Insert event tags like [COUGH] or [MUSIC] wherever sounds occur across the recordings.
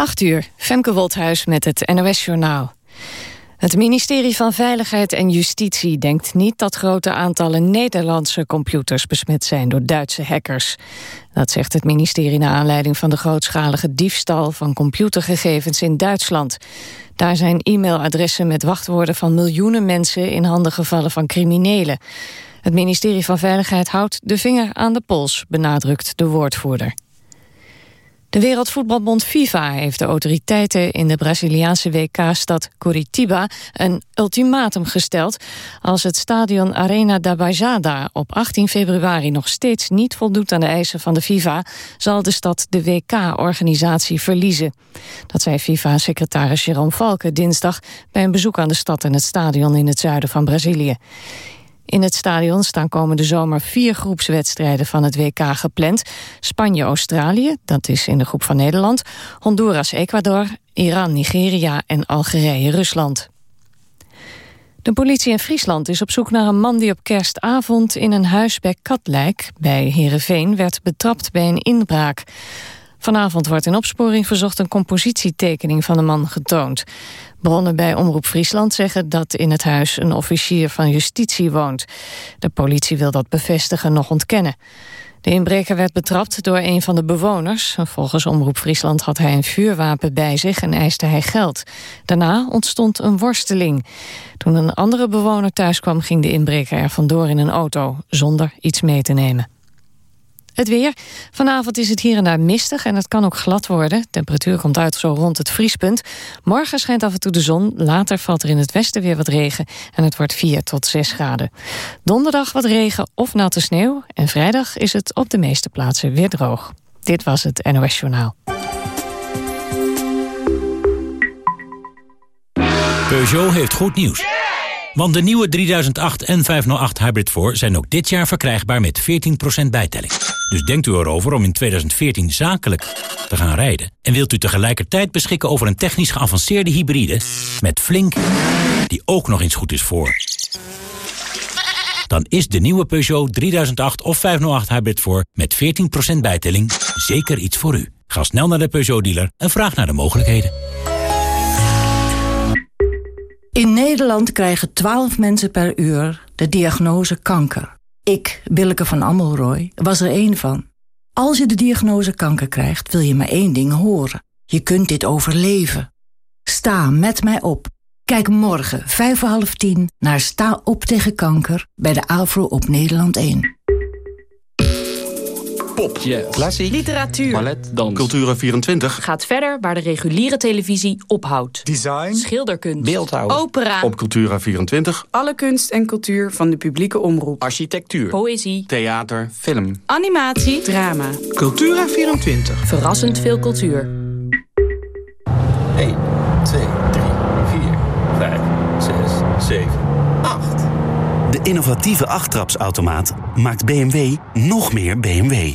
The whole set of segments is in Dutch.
8 uur, Femke Wolthuis met het NOS-journaal. Het ministerie van Veiligheid en Justitie denkt niet dat grote aantallen Nederlandse computers besmet zijn door Duitse hackers. Dat zegt het ministerie naar aanleiding van de grootschalige diefstal van computergegevens in Duitsland. Daar zijn e-mailadressen met wachtwoorden van miljoenen mensen in handen gevallen van criminelen. Het ministerie van Veiligheid houdt de vinger aan de pols, benadrukt de woordvoerder. De Wereldvoetbalbond FIFA heeft de autoriteiten in de Braziliaanse WK-stad Curitiba een ultimatum gesteld. Als het stadion Arena da Baixada op 18 februari nog steeds niet voldoet aan de eisen van de FIFA, zal de stad de WK-organisatie verliezen. Dat zei FIFA-secretaris Jerome Valken dinsdag bij een bezoek aan de stad en het stadion in het zuiden van Brazilië. In het stadion staan komende zomer vier groepswedstrijden van het WK gepland. Spanje-Australië, dat is in de groep van Nederland. Honduras-Ecuador, Iran-Nigeria en Algerije-Rusland. De politie in Friesland is op zoek naar een man die op kerstavond in een huis bij Katlijk, bij Heerenveen, werd betrapt bij een inbraak. Vanavond wordt in opsporing verzocht een compositietekening van de man getoond. Bronnen bij Omroep Friesland zeggen dat in het huis een officier van justitie woont. De politie wil dat bevestigen nog ontkennen. De inbreker werd betrapt door een van de bewoners. Volgens Omroep Friesland had hij een vuurwapen bij zich en eiste hij geld. Daarna ontstond een worsteling. Toen een andere bewoner thuis kwam ging de inbreker er vandoor in een auto... zonder iets mee te nemen. Het weer. Vanavond is het hier en daar mistig en het kan ook glad worden. temperatuur komt uit zo rond het vriespunt. Morgen schijnt af en toe de zon. Later valt er in het westen weer wat regen en het wordt 4 tot 6 graden. Donderdag wat regen of natte sneeuw. En vrijdag is het op de meeste plaatsen weer droog. Dit was het NOS Journaal. Peugeot heeft goed nieuws. Want de nieuwe 3008 en 508 Hybrid 4 zijn ook dit jaar verkrijgbaar met 14% bijtelling. Dus denkt u erover om in 2014 zakelijk te gaan rijden. En wilt u tegelijkertijd beschikken over een technisch geavanceerde hybride... met Flink, die ook nog eens goed is voor... dan is de nieuwe Peugeot 3008 of 508 Hybrid 4 met 14% bijtelling zeker iets voor u. Ga snel naar de Peugeot-dealer en vraag naar de mogelijkheden. In Nederland krijgen 12 mensen per uur de diagnose kanker. Ik, Willeke van Ammelrooy, was er één van. Als je de diagnose kanker krijgt, wil je maar één ding horen. Je kunt dit overleven. Sta met mij op. Kijk morgen, vijf voor half tien, naar Sta op tegen kanker... bij de AVRO op Nederland 1 pop, klassiek, literatuur, ballet, dans, Cultura24 gaat verder waar de reguliere televisie ophoudt. Design, schilderkunst, beeldhouw, opera. Op Cultura24 alle kunst en cultuur van de publieke omroep. Architectuur, poëzie, theater, film, animatie, drama. Cultura24 verrassend veel cultuur. 1, 2, 3, 4, 5, 6, 7, 8. De innovatieve achttrapsautomaat maakt BMW nog meer BMW.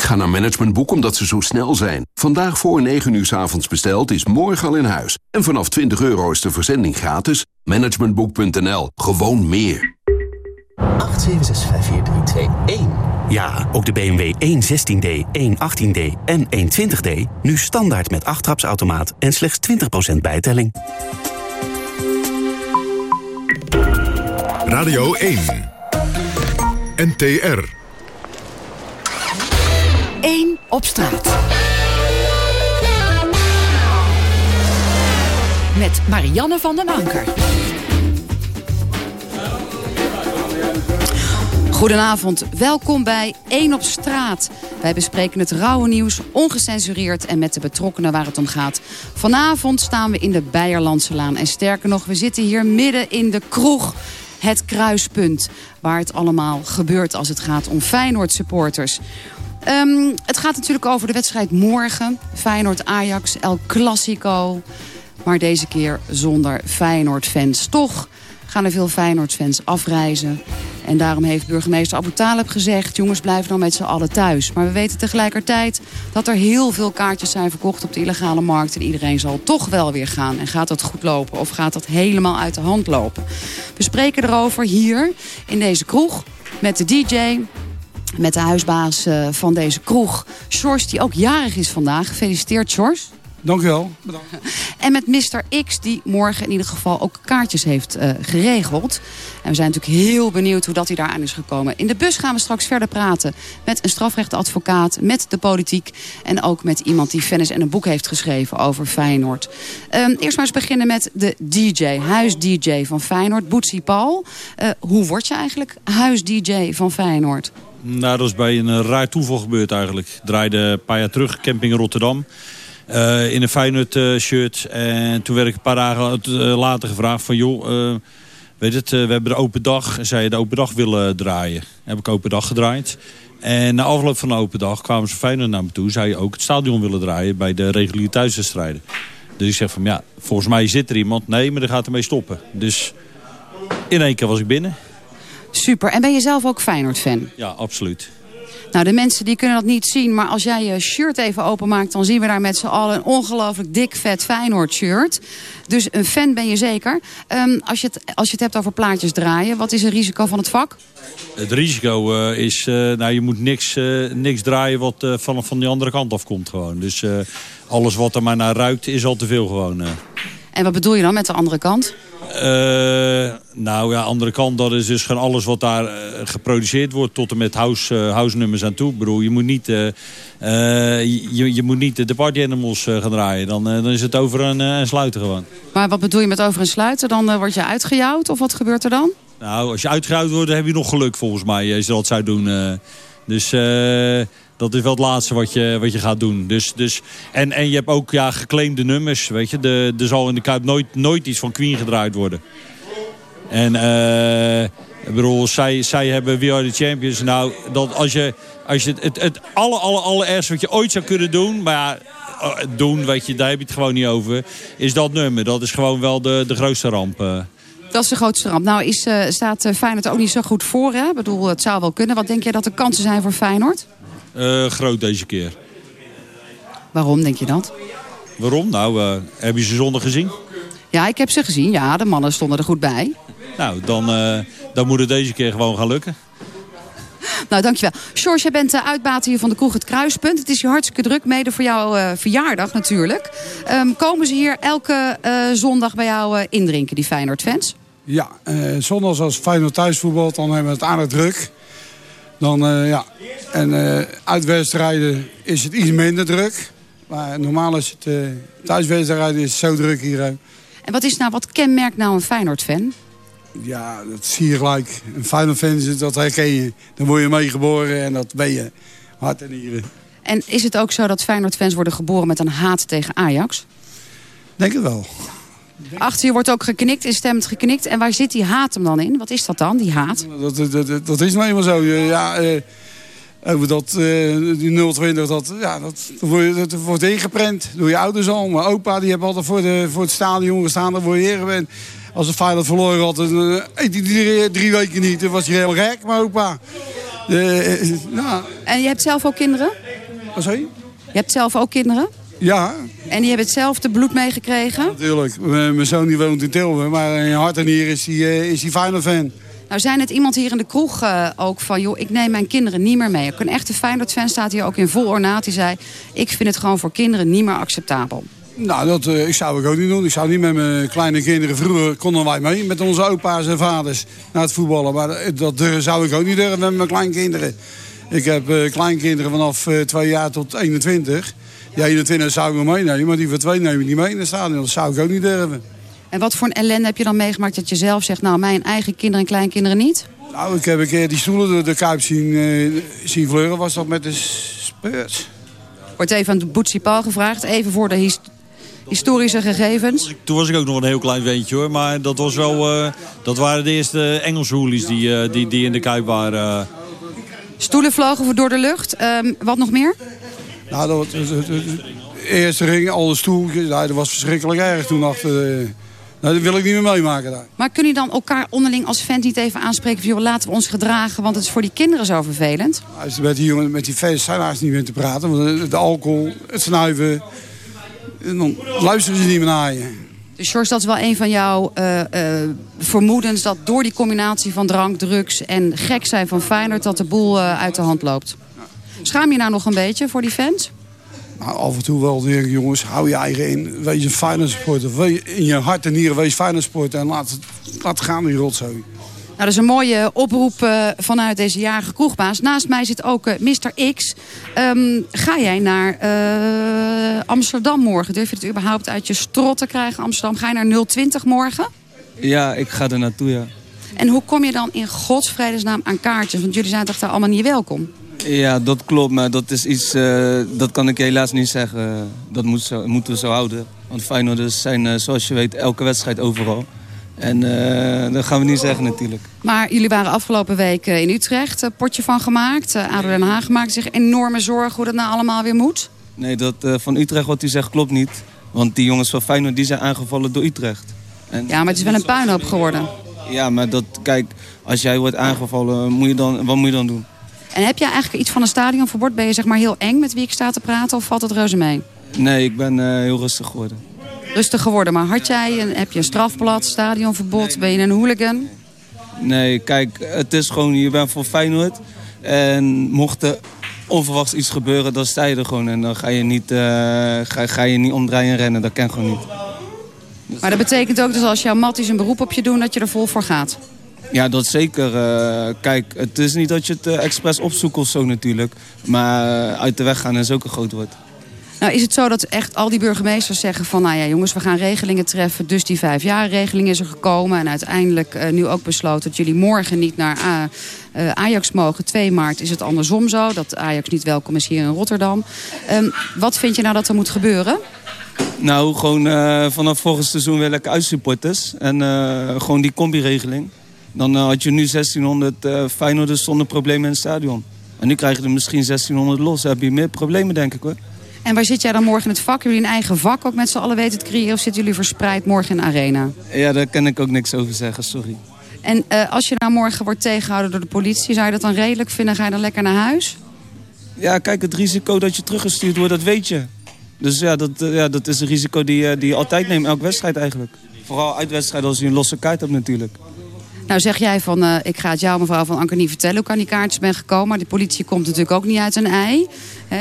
Ik ga naar Managementboek omdat ze zo snel zijn. Vandaag voor 9 uur s avonds besteld is morgen al in huis. En vanaf 20 euro is de verzending gratis. Managementboek.nl. Gewoon meer. 8765432. Ja, ook de BMW 116D, 118D en 120D. Nu standaard met 8 trapsautomaat en slechts 20% bijtelling. Radio 1. NTR. 1 op straat. Met Marianne van den Anker. Goedenavond, welkom bij 1 op straat. Wij bespreken het rauwe nieuws, ongecensureerd en met de betrokkenen waar het om gaat. Vanavond staan we in de Beierlandse Laan. En sterker nog, we zitten hier midden in de kroeg. Het kruispunt, waar het allemaal gebeurt als het gaat om Feyenoord supporters. Um, het gaat natuurlijk over de wedstrijd morgen. Feyenoord-Ajax, El Clasico. Maar deze keer zonder Feyenoord-fans. Toch gaan er veel Feyenoord-fans afreizen. En daarom heeft burgemeester Abu Talib gezegd... jongens, blijf dan met z'n allen thuis. Maar we weten tegelijkertijd dat er heel veel kaartjes zijn verkocht op de illegale markt. En iedereen zal toch wel weer gaan. En gaat dat goed lopen of gaat dat helemaal uit de hand lopen? We spreken erover hier in deze kroeg met de DJ, met de huisbaas eh, van deze kroeg, Sjors, die ook jarig is vandaag. Gefeliciteerd, Sjors. Dank u wel. Bedankt. [LAUGHS] En met Mr. X, die morgen in ieder geval ook kaartjes heeft uh, geregeld. En we zijn natuurlijk heel benieuwd hoe dat hij daaraan is gekomen. In de bus gaan we straks verder praten met een strafrechtadvocaat, met de politiek... en ook met iemand die Venice en een boek heeft geschreven over Feyenoord. Um, eerst maar eens beginnen met de DJ, huis-DJ van Feyenoord, Boetsie Paul. Uh, hoe word je eigenlijk huis-DJ van Feyenoord? Nou, dat is bij een raar toeval gebeurd eigenlijk. Draaide een paar jaar terug, camping Rotterdam... Uh, in een Feyenoord uh, shirt. En toen werd ik een paar dagen later gevraagd van... joh, weet het, we hebben de open dag. En zij de open dag willen draaien. Heb ik open dag gedraaid. En na afloop van de open dag kwamen ze Feyenoord naar me toe. Zij ook het stadion willen draaien bij de reguliere thuiswedstrijden. Dus ik zeg van ja, volgens mij zit er iemand. Nee, maar er gaat ermee stoppen. Dus in één keer was ik binnen. Super. En ben je zelf ook Feyenoord-fan? Ja, absoluut. Nou, de mensen die kunnen dat niet zien. Maar als jij je shirt even openmaakt... dan zien we daar met z'n allen een ongelooflijk dik, vet Feyenoord shirt. Dus een fan ben je zeker. Um, als, je het, als je het hebt over plaatjes draaien... wat is het risico van het vak? Het risico uh, is... Uh, nou, je moet niks, uh, niks draaien wat van, van die andere kant afkomt gewoon. Dus alles wat er maar naar ruikt is al te veel gewoon. En wat bedoel je dan met de andere kant? Uh, nou ja, andere kant, dat is dus gewoon alles wat daar uh, geproduceerd wordt... tot en met house, uh, house nummers aan toe. Ik bedoel, je moet niet, je, je moet niet de party animals gaan draaien. Dan, dan is het over en, en sluiten gewoon. Maar wat bedoel je met over en sluiten? Dan word je uitgejouwd of wat gebeurt er dan? Nou, als je uitgejouwd wordt, dan heb je nog geluk volgens mij. Als je dat zou doen. dus... Dat is wel het laatste wat je, wat je gaat doen. Dus, dus, en, en je hebt ook ja, geclaimde nummers. Weet je. De, er zal in de Kuip nooit, nooit iets van Queen gedraaid worden. En ik bedoel, zij, zij hebben We Are The Champions. Nou, dat als je, als je het, het, het alle, alle, wat je ooit zou kunnen doen... maar ja, doen, weet je, daar heb je het gewoon niet over... is dat nummer. Dat is gewoon wel de, de grootste ramp. Uh. Dat is de grootste ramp. Nou is, uh, staat Feyenoord ook niet zo goed voor. Hè? Ik bedoel, het zou wel kunnen. Wat denk jij dat de kansen zijn voor Feyenoord? Uh, groot deze keer. Waarom denk je dat? Waarom? Nou, uh, heb je ze zondag gezien? Ja, ik heb ze gezien. Ja, de mannen stonden er goed bij. Nou, dan, uh, dan moet het deze keer gewoon gaan lukken. Nou, dankjewel. George, jij bent de uitbater hier van de kroeg Het Kruispunt. Het is hier hartstikke druk, mede voor jouw uh, verjaardag natuurlijk. Um, komen ze hier elke uh, zondag bij jou uh, indrinken, die Feyenoord-fans? Ja, zondags als Feyenoord thuisvoetbal, dan hebben we het aardig druk. Dan, uh, ja. En uh, uitwedstrijden is het iets minder druk. Maar normaal is het uh, thuiswedstrijden is het zo druk hier. En wat is nou, wat kenmerkt nou een Feyenoord-fan? Ja, dat zie je gelijk. Een Feyenoord-fan dat herken je. Dan word je meegeboren en dat ben je. Hart en nieren. En is het ook zo dat Feyenoord-fans worden geboren met een haat tegen Ajax? Denk het wel. Achter je wordt ook geknikt, instemmend geknikt. En waar zit die haat hem dan in? Wat is dat dan, die haat? Dat, dat, dat, dat is nou eenmaal zo. Ja, eh, over dat, uh, die 020, dat, ja, dat, dat, wordt, dat wordt ingeprent door je ouders al. Mijn opa die heeft altijd voor, de, voor het stadion gestaan. Daar word je ingewend. Als een Feyenoord verloren had, dan eet hij drie, drie, weken niet. Dan was hij helemaal gek, mijn opa. Uh, nou. En je hebt zelf ook kinderen? Wat zei je? Je hebt zelf ook kinderen? Ja. En die hebben hetzelfde bloed meegekregen? Ja, natuurlijk. Mijn zoon die woont in Tilburg, maar in hart en hier is hij, uh, is hij Feyenoord-fan. Nou zijn het iemand hier in de kroeg uh, ook van... joh, ik neem mijn kinderen niet meer mee. Ook een echte Feyenoord-fan staat hier ook in vol ornaat. Die zei, ik vind het gewoon voor kinderen niet meer acceptabel. Nou, dat uh, ik zou ik ook niet doen. Ik zou niet met mijn kleine kinderen... Vroeger konden wij mee met onze opa's en vaders naar het voetballen. Maar dat, dat zou ik ook niet durven met mijn kleinkinderen. Ik heb uh, kleinkinderen vanaf twee jaar tot 21. Die 21 zou ik wel meenemen, maar die van twee neem ik niet mee in het stadion. Dat zou ik ook niet durven. En wat voor een ellende heb je dan meegemaakt dat je zelf zegt... nou, mijn eigen kinderen en kleinkinderen niet? Nou, ik heb een keer die stoelen door de Kuip zien, uh, zien vleuren. Was dat met de Spurs? Wordt even aan de Boetsie Paul gevraagd. Even voor de his historische gegevens. Toen was, ik, toen was, ik, ook nog een heel klein ventje hoor. Maar dat, was wel, uh, dat waren de eerste Engelse hoolies die, uh, die, die in de Kuip waren. Stoelen vlogen door de lucht. Um, wat nog meer? Nou, dat, eerste ring, alle stoeltjes, nou, dat was verschrikkelijk erg toen achter de, Nou, dat wil ik niet meer meemaken daar. Maar kun je dan elkaar onderling als vent niet even aanspreken... van joh, laten we ons gedragen, want het is voor die kinderen zo vervelend? Met die jongen, met die feest zijn haast niet meer te praten. Want de alcohol, het snuiven, en dan luisteren ze niet meer naar je. Dus George, dat is wel een van jouw uh, uh, vermoedens... dat door die combinatie van drank, drugs en gek zijn van Feyenoord... dat de boel uh, uit de hand loopt. Schaam je nou nog een beetje voor die fans? Nou, af en toe wel denk ik, jongens, hou je eigen in. Wees een Feyenoord supporter. Wees in je hart en nieren, wees Feyenoord supporter. En laat, laat gaan die rotzooi. Nou, dat is een mooie oproep uh, vanuit deze jarige kroegbaas. Naast mij zit ook uh, Mr. X. Um, ga jij naar uh, Amsterdam morgen? Durf je het überhaupt uit je strot te krijgen, Amsterdam? Ga je naar 020 morgen? Ja, ik ga er naartoe, ja. En hoe kom je dan in godsvredesnaam aan kaartjes? Want jullie zijn toch daar allemaal niet welkom? Ja, dat klopt, maar dat is iets, uh, dat kan ik helaas niet zeggen. Dat moet zo, moeten we zo houden. Want Feyenoorders zijn, uh, zoals je weet, elke wedstrijd overal. En uh, dat gaan we niet zeggen natuurlijk. Maar jullie waren afgelopen week in Utrecht een potje van gemaakt. ADO Den Haag maakt zich enorme zorgen hoe dat nou allemaal weer moet. Nee, dat van Utrecht wat u zegt klopt niet. Want die jongens van Feyenoord die zijn aangevallen door Utrecht. En ja, maar het is wel een puinhoop geworden. Ja, maar dat, kijk, als jij wordt aangevallen, moet je dan, wat moet je dan doen? En heb jij eigenlijk iets van een stadionverbod? Ben je zeg maar heel eng met wie ik sta te praten of valt het reuze mee? Nee, ik ben uh, heel rustig geworden. Rustig geworden, maar had jij een, heb je een strafblad, stadionverbod? Nee. Ben je een hooligan? Nee, kijk, het is gewoon, je bent voor Feyenoord. En mocht er onverwachts iets gebeuren, dan sta je er gewoon. En dan ga je niet, uh, ga, ga je niet omdraaien en rennen, dat kan gewoon niet. Maar dat betekent ook dat als jouw matties een beroep op je doen, dat je er vol voor gaat? Ja, dat zeker. Uh, kijk, het is niet dat je het uh, expres opzoekt of zo natuurlijk. Maar uh, uit de weg gaan is ook een groot woord. Nou, is het zo dat echt al die burgemeesters zeggen van... nou ja, jongens, we gaan regelingen treffen. Dus die vijfjaarregeling is er gekomen. En uiteindelijk nu ook besloten dat jullie morgen niet naar Ajax mogen. 2 maart is het andersom zo. Dat Ajax niet welkom is hier in Rotterdam. Um, wat vind je nou dat er moet gebeuren? Nou, gewoon vanaf volgend seizoen wil ik uitsupporters. En gewoon die combi-regeling. Dan uh, had je nu 1600 uh, Feyenoorders zonder problemen in het stadion. En nu krijg je er misschien 1600 los. Dan heb je meer problemen, denk ik hoor. En waar zit jij dan morgen in het vak? Hebben jullie een eigen vak ook met z'n allen weten te creëren? Of zitten jullie verspreid morgen in de arena? Ja, daar kan ik ook niks over zeggen, sorry. En uh, als je nou morgen wordt tegengehouden door de politie... zou je dat dan redelijk vinden? Ga je dan lekker naar huis? Ja, kijk, het risico dat je teruggestuurd wordt, dat weet je. Dus ja, dat, ja, dat is een risico die, die je altijd neemt, elke wedstrijd eigenlijk. Vooral uitwedstrijden als je een losse kaart hebt natuurlijk. Nou zeg jij van, uh, ik ga het jou mevrouw van Anker niet vertellen hoe ik aan die kaartjes ben gekomen. Maar de politie komt natuurlijk ook niet uit een ei.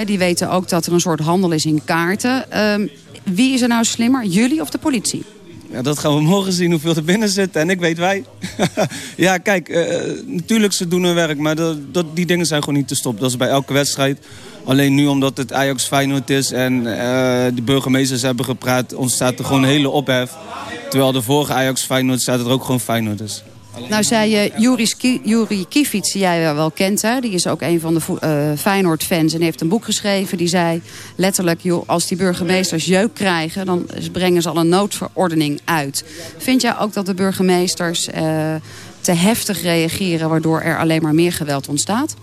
Die weten ook dat er een soort handel is in kaarten. Um, wie is er nou slimmer, jullie of de politie? Ja, dat gaan we morgen zien hoeveel er binnen zit. En ik weet wij. [LAUGHS] ja, kijk, uh, natuurlijk ze doen hun werk. Maar dat, dat, die dingen zijn gewoon niet te stoppen. Dat is bij elke wedstrijd. Alleen nu omdat het Ajax Feyenoord is en uh, de burgemeesters hebben gepraat... ontstaat er gewoon een hele ophef. Terwijl de vorige Ajax Feyenoord staat er ook gewoon Feyenoord is. Nou zei je uh, Juri Kievits, die jij wel kent. Hè? Die is ook een van de uh, Feyenoord-fans en heeft een boek geschreven. Die zei letterlijk, joh, als die burgemeesters jeuk krijgen... dan brengen ze al een noodverordening uit. Vind jij ook dat de burgemeesters uh, te heftig reageren... waardoor er alleen maar meer geweld ontstaat?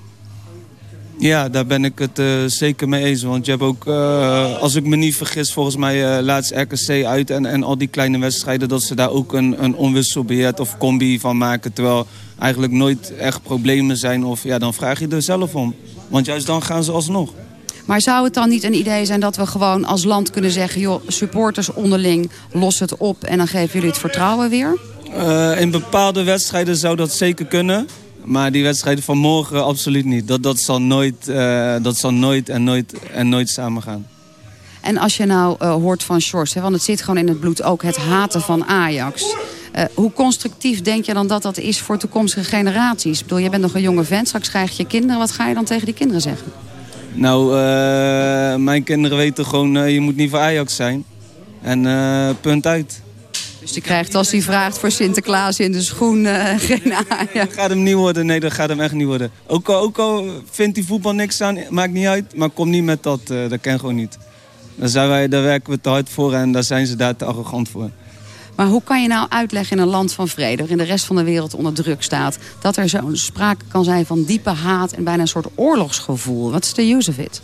Ja, daar ben ik het uh, zeker mee eens. Want je hebt ook, uh, als ik me niet vergis, volgens mij uh, laatst RKC uit... En, en al die kleine wedstrijden, dat ze daar ook een, een onwisselbeheerd of combi van maken. Terwijl eigenlijk nooit echt problemen zijn. Of ja, dan vraag je er zelf om. Want juist dan gaan ze alsnog. Maar zou het dan niet een idee zijn dat we gewoon als land kunnen zeggen... joh, supporters onderling, los het op en dan geven jullie het vertrouwen weer? in bepaalde wedstrijden zou dat zeker kunnen... Maar die wedstrijden van morgen absoluut niet. Dat, dat, zal, nooit, uh, dat zal nooit en nooit en nooit samen gaan. En als je nou uh, hoort van Sjors, want het zit gewoon in het bloed ook het haten van Ajax. Uh, hoe constructief denk je dan dat dat is voor toekomstige generaties? Ik bedoel, je bent nog een jonge vent, straks krijg je kinderen. Wat ga je dan tegen die kinderen zeggen? Nou, mijn kinderen weten gewoon, je moet niet voor Ajax zijn. En punt uit. Dus die krijgt als hij vraagt voor Sinterklaas in de schoen uh, geen Ajax. Dat gaat hem niet worden. Nee, dat gaat hem echt niet worden. Ook al, ook al vindt hij voetbal niks aan, maakt niet uit. Maar kom niet met dat. Uh, dat kan gewoon niet. Daar, zijn wij, daar werken we te hard voor en daar zijn ze daar te arrogant voor. Maar hoe kan je nou uitleggen in een land van vrede... waarin de rest van de wereld onder druk staat... dat er zo'n sprake kan zijn van diepe haat en bijna een soort oorlogsgevoel? Wat is de use of it?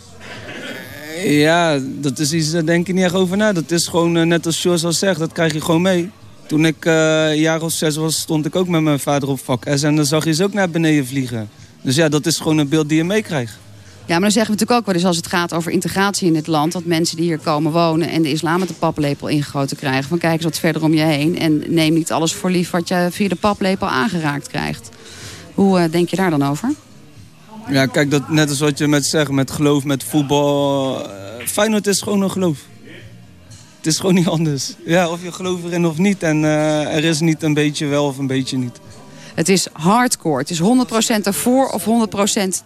Ja, dat is iets, daar denk ik niet echt over na. Dat is gewoon, uh, net als George al zegt, dat krijg je gewoon mee. Toen ik uh, een jaar of zes was, stond ik ook met mijn vader op vak S. En dan zag je ze ook naar beneden vliegen. Dus ja, dat is gewoon een beeld die je meekrijgt. Ja, maar dan zeggen we natuurlijk ook wel eens als het gaat over integratie in dit land... dat mensen die hier komen wonen en de islam met de paplepel ingegoten krijgen... van kijk eens wat verder om je heen en neem niet alles voor lief... wat je via de paplepel aangeraakt krijgt. Hoe uh, denk je daar dan over? Ja, kijk, dat, net als wat je met zegt, met geloof, met voetbal... Uh, Feyenoord is gewoon een geloof. Het is gewoon niet anders. Ja, of je gelooft erin of niet. En uh, er is niet een beetje wel of een beetje niet. Het is hardcore. Het is 100% ervoor of 100%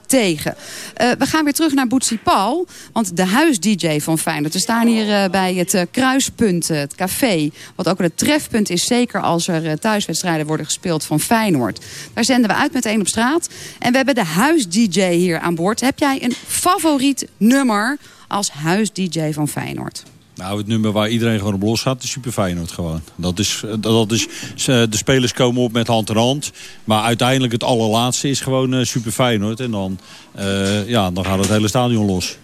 tegen. Uh, we gaan weer terug naar Boetsie Paul. Want de huis-dj van Feyenoord. We staan hier uh, bij het uh, kruispunt, het café. Wat ook het trefpunt is. Zeker als er thuiswedstrijden worden gespeeld van Feyenoord. Daar zenden we uit met één op straat. En we hebben de huis-dj hier aan boord. Heb jij een favoriet nummer als huis-dj van Feyenoord? Nou, het nummer waar iedereen gewoon op los gaat, is Super Feyenoord gewoon. Dat is, dat is, de spelers komen op met hand in hand. Maar uiteindelijk het allerlaatste is gewoon uh, Super Feyenoord. En dan, uh, ja, dan gaat het hele stadion los.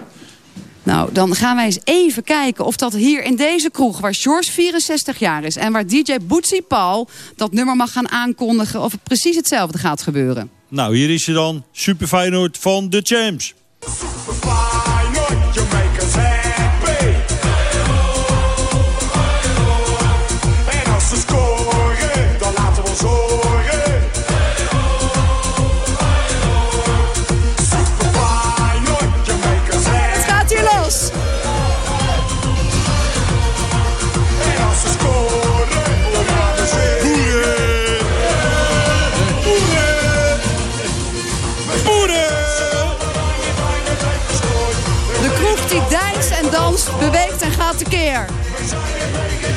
Nou, dan gaan wij eens even kijken of dat hier in deze kroeg... waar George 64 jaar is en waar DJ Bootsie Paul... dat nummer mag gaan aankondigen of het precies hetzelfde gaat gebeuren. Nou, hier is je dan Super Feyenoord van de Champs. Super beweegt en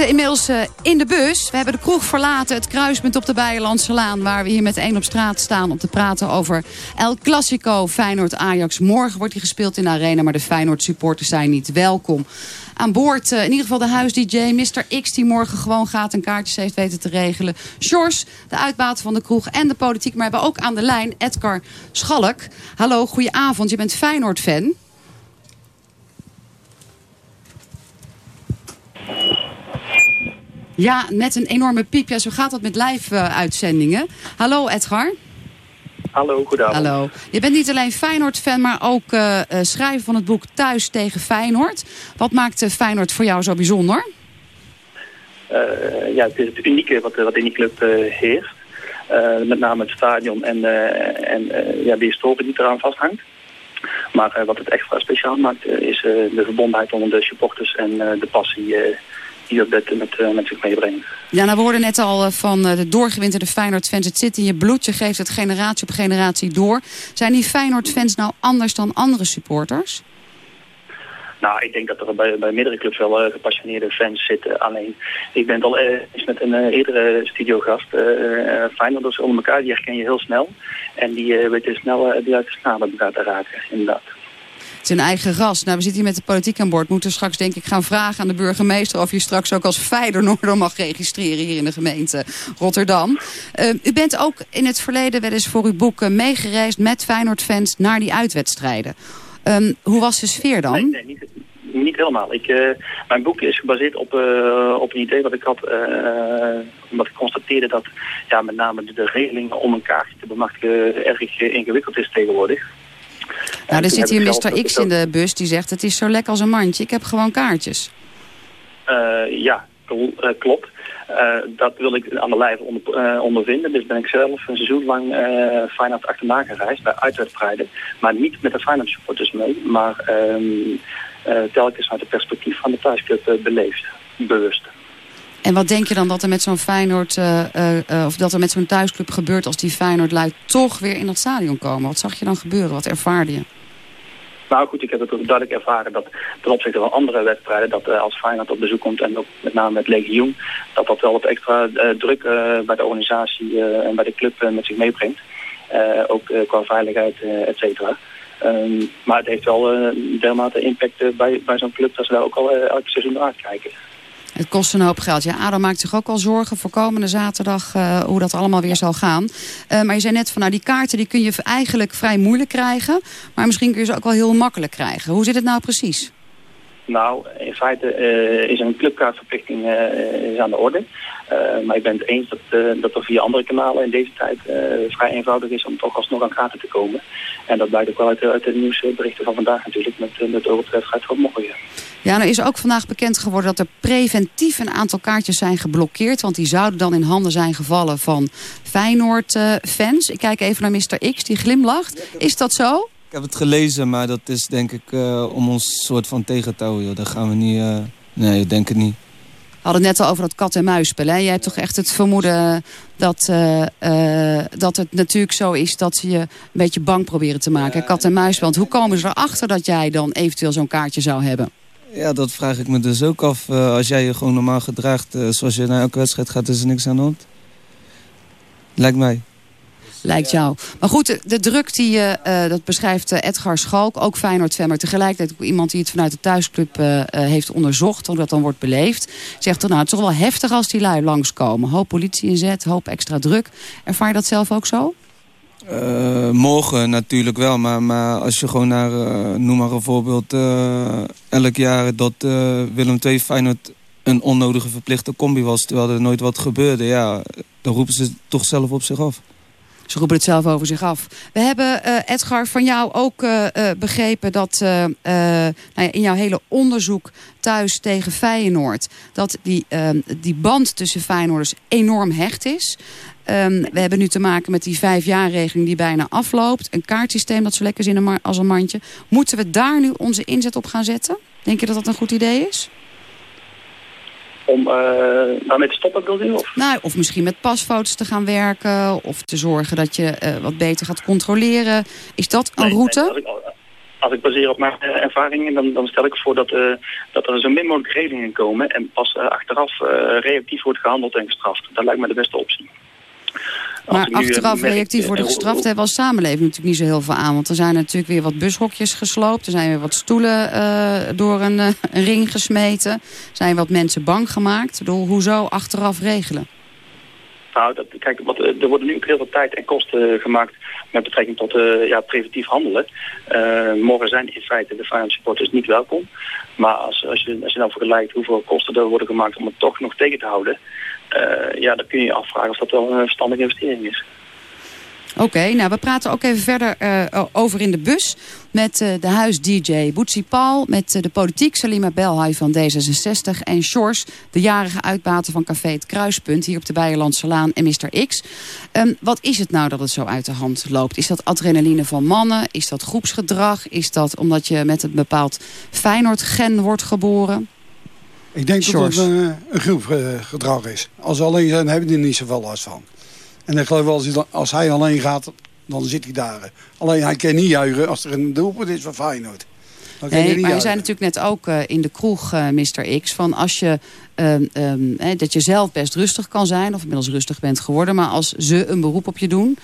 zitten inmiddels uh, in de bus. We hebben de kroeg verlaten, het kruispunt op de Beierlandse Laan... waar we hier met één op straat staan om te praten over El Clasico Feyenoord-Ajax. Morgen wordt hij gespeeld in de arena, maar de Feyenoord-supporters zijn niet welkom. Aan boord uh, in ieder geval de huis-dj, Mr. X... die morgen gewoon gaat en kaartjes heeft weten te regelen. Sjors, de uitbater van de kroeg en de politiek. Maar we hebben ook aan de lijn Edgar Schalk. Hallo, goedenavond. Je bent Feyenoord-fan. Ja, net een enorme piep. Ja, zo gaat dat met live-uitzendingen. Hallo Edgar. Hallo, goedavond. Hallo. Je bent niet alleen Feyenoord-fan, maar ook uh, schrijver van het boek Thuis tegen Feyenoord. Wat maakt Feyenoord voor jou zo bijzonder? Uh, ja, het is het unieke wat, wat in die club uh, heerst. met name het stadion en, en ja, de historie die eraan vasthangt. Maar wat het extra speciaal maakt is de verbondenheid onder de supporters en de passie die dat met, met, eh, met zich meebrengt. Ja, nou we hoorden net al eh, van eh, de doorgewinterde Feyenoord-fans. Het zit in je bloed, je geeft het generatie op generatie door. Zijn die Feyenoord-fans nou anders dan andere supporters? Nou, ik denk dat er bij, bij meerdere clubs wel uh, gepassioneerde fans zitten. Alleen, ik ben het al eens met een eerdere studiogast. Uh, Feyenoorders onder elkaar, die herken je heel snel. En die weten snel de juiste snaden te raken, inderdaad zijn eigen ras. Nou, we zitten hier met de politiek aan boord. Moeten straks denk ik gaan vragen aan de burgemeester... of je straks ook als Feyenoorder [LAUGHS] mag registreren hier in de gemeente Rotterdam. Uh, u bent ook in het verleden wel eens voor uw boek meegereisd met Feyenoord-fans naar die uitwedstrijden. Um, hoe was de sfeer dan? Nee, niet, helemaal. Ik, uh, mijn boek is gebaseerd op, uh, op een idee wat ik had, omdat ik constateerde dat ja, met name de, de regelingen om een kaartje te bemachtigen erg ingewikkeld is tegenwoordig. Nou, er zit hier Mr. X in de bus die zegt het is zo lekker als een mandje. Ik heb gewoon kaartjes. Uh, ja, klopt. Uh, dat wil ik aan de lijve onder, uh, ondervinden. Dus ben ik zelf een seizoen lang uh, Feyenoord achterna gereisd bij uitwedstrijden. Maar niet met de Feyenoord supporters mee. Maar um, telkens uit het perspectief van de thuisclub beleefd. Bewust. En wat denk je dan dat er met zo'n Feyenoord, of dat er met zo'n thuisclub gebeurt als die Feyenoord luidt toch weer in dat stadion komen? Wat zag je dan gebeuren? Wat ervaarde je? Nou goed, ik heb het ook duidelijk ervaren dat ten opzichte van andere wedstrijden, dat als Feyenoord op bezoek komt en ook met name met Legioen, dat dat wel wat extra druk bij de organisatie en bij de club met zich meebrengt. ook qua veiligheid, et cetera. Um, maar het heeft wel dermate impact bij, bij zo'n club dat ze daar ook al elk seizoen naar uitkijken. Het kost een hoop geld. Ja, Adam maakt zich ook al zorgen voor komende zaterdag uh, hoe dat allemaal weer zal gaan. Uh, maar je zei net van nou die kaarten die kun je eigenlijk vrij moeilijk krijgen. Maar misschien kun je ze ook wel heel makkelijk krijgen. Hoe zit het nou precies? Nou, in feite uh, is een clubkaartverplichting is aan de orde. maar ik ben het eens dat, dat er via andere kanalen in deze tijd vrij eenvoudig is om toch alsnog aan kaarten te komen. En dat blijkt ook wel uit, uit de nieuwsberichten van vandaag natuurlijk met, met de wedstrijd van morgen. Ja, nou is ook vandaag bekend geworden dat er preventief een aantal kaartjes zijn geblokkeerd. Want die zouden dan in handen zijn gevallen van Feyenoord-fans. ik kijk even naar Mr. X, die glimlacht. Is dat zo? Ik heb het gelezen, maar dat is denk ik uh, om ons soort van tegen te houden. Daar gaan we niet... Uh... Nee, ik denk het niet. We hadden het net al over dat kat-en-muisspel. Jij hebt toch echt het vermoeden dat, uh, uh, dat het natuurlijk zo is... dat ze je een beetje bang proberen te maken. Kat-en-muisspel. Want hoe komen ze erachter dat jij dan eventueel zo'n kaartje zou hebben? Ja, dat vraag ik me dus ook af. Uh, als jij je gewoon normaal gedraagt zoals je naar elke wedstrijd gaat, is er niks aan de hand. Lijkt mij. Lijkt jou. Maar goed, de, de druk die je, uh, dat beschrijft Edgar Schalk, ook Feyenoord-fan, maar tegelijkertijd ook iemand die het vanuit de thuisclub heeft onderzocht, hoe dat dan wordt beleefd. Zegt er nou, het is toch wel heftig als die lui langskomen. Hoop politie inzet, hoop extra druk. Ervaar je dat zelf ook zo? Uh, morgen natuurlijk wel, maar, maar als je gewoon naar, uh, noem maar een voorbeeld, uh, elk jaar dat Willem II Feyenoord een onnodige verplichte combi was, terwijl er nooit wat gebeurde, ja, dan roepen ze het toch zelf op zich af. Ze roepen het zelf over zich af. We hebben, uh, Edgar, van jou ook uh, uh, begrepen dat nou ja, in jouw hele onderzoek thuis tegen Feyenoord... dat die, die band tussen Feyenoorders enorm hecht is. Um, we hebben nu te maken met die vijfjaarregeling die bijna afloopt. Een kaartsysteem dat zo lekker is in een als een mandje. Moeten we daar nu onze inzet op gaan zetten? Denk je dat dat een goed idee is? Om uh, daarmee te stoppen, bedoel je? Of? Nou, of misschien met pasfoto's te gaan werken. Of te zorgen dat je uh, wat beter gaat controleren. Is dat een nee, route? Nee, als, ik, als ik baseer op mijn uh, ervaringen, dan, dan, stel ik voor dat, dat er zo min mogelijk regelingen komen. En pas achteraf reactief wordt gehandeld en gestraft. Dat lijkt me de beste optie. Maar achteraf reactief worden gestraft hebben we als samenleving natuurlijk niet zo heel veel aan. Want er zijn natuurlijk weer wat bushokjes gesloopt. Er zijn weer wat stoelen uh, door een, een, ring gesmeten. Er zijn wat mensen bang gemaakt. Ik bedoel, hoezo achteraf regelen? Nou, dat, kijk, wat, er worden nu ook heel veel tijd en kosten gemaakt met betrekking tot uh, ja, preventief handelen. morgen zijn in feite de Feyenoord supporters niet welkom. Maar als, als, je, als je dan vergelijkt hoeveel kosten er worden gemaakt om het toch nog tegen te houden... Uh, ja, dan kun je je afvragen of dat wel een verstandige investering is. Oké, nou we praten ook even verder uh, over in de bus met uh, de huis-dj Boetsie Paul, met de politiek Salima Belhaai van D66 en Sjors, de jarige uitbater van Café Het Kruispunt hier op de Beierlandse Laan en Mr. X. Um, wat is het nou dat het zo uit de hand loopt? Is dat adrenaline van mannen? Is dat groepsgedrag? Is dat omdat je met een bepaald Feyenoord-gen wordt geboren? Ik denk Shores. dat het een, een groepgedrag is. Als ze alleen zijn, hebben die er niet zoveel last van. En ik geloof wel, als hij, als hij alleen gaat, dan zit hij daar. Alleen hij kan niet juichen als er een doelpunt is van Feyenoord. Nee, maar je zei natuurlijk net ook uh, in de kroeg, Mr. X... van als je, um, um, he, dat je zelf best rustig kan zijn... of inmiddels rustig bent geworden... maar als ze een beroep op je doen,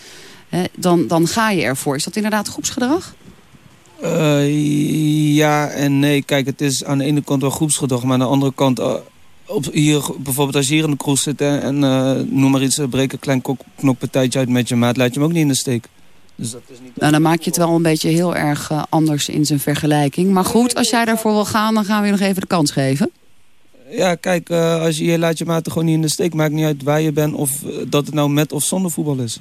dan, dan ga je ervoor. Is dat inderdaad groepsgedrag? Uh, ja en nee. Kijk, het is aan de ene kant wel groepsgedrag... maar aan de andere kant... Uh, op hier, bijvoorbeeld als je hier in de kroeg zit en uh, noem maar iets... breek een klein knokpartijtje uit met je maat... laat je hem ook niet in de steek. Dus dat is niet nou, dan maak je het wel een beetje heel erg anders in zijn vergelijking. Maar goed, als jij daarvoor wil gaan... dan gaan we je nog even de kans geven. Ja, kijk, als je, je laat je maat gewoon niet in de steek... maakt niet uit waar je bent of dat het nou met of zonder voetbal is.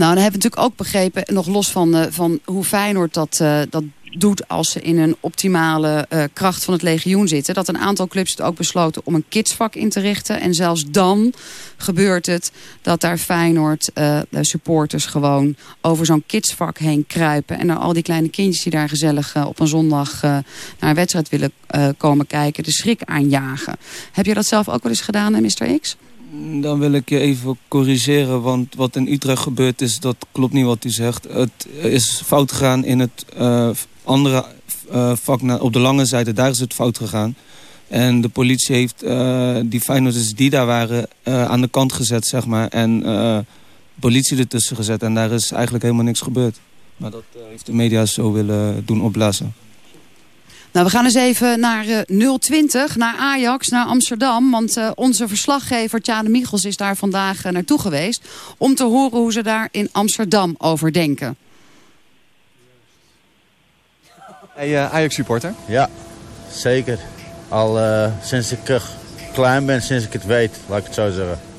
Nou, dan hebben we natuurlijk ook begrepen, nog los van, uh, van hoe Feyenoord dat, uh, dat doet als ze in een optimale uh, kracht van het legioen zitten. Dat een aantal clubs het ook besloten om een kidsvak in te richten. En zelfs dan gebeurt het dat daar Feyenoord uh, supporters gewoon over zo'n kidsvak heen kruipen. En dan al die kleine kindjes die daar gezellig op een zondag naar een wedstrijd willen komen kijken. De schrik aanjagen. Heb je dat zelf ook wel eens gedaan, Mr. X? Dan wil ik je even corrigeren, want wat in Utrecht gebeurd is, dat klopt niet wat u zegt. Het is fout gegaan in het uh, andere uh, vak op de lange zijde, daar is het fout gegaan. En de politie heeft uh, die Feyenoorders die daar waren aan de kant gezet, zeg maar. En politie ertussen gezet en daar is eigenlijk helemaal niks gebeurd. Maar dat heeft de media zo willen doen opblazen. Nou, we gaan eens even naar uh, 020, naar Ajax, naar Amsterdam. Want uh, onze verslaggever Tjane Michels is daar vandaag uh, naartoe geweest... om te horen hoe ze daar in Amsterdam over denken. Hey, Ajax-supporter? Ja, zeker. Al sinds ik klein ben, sinds ik het weet, laat ik het zo zeggen.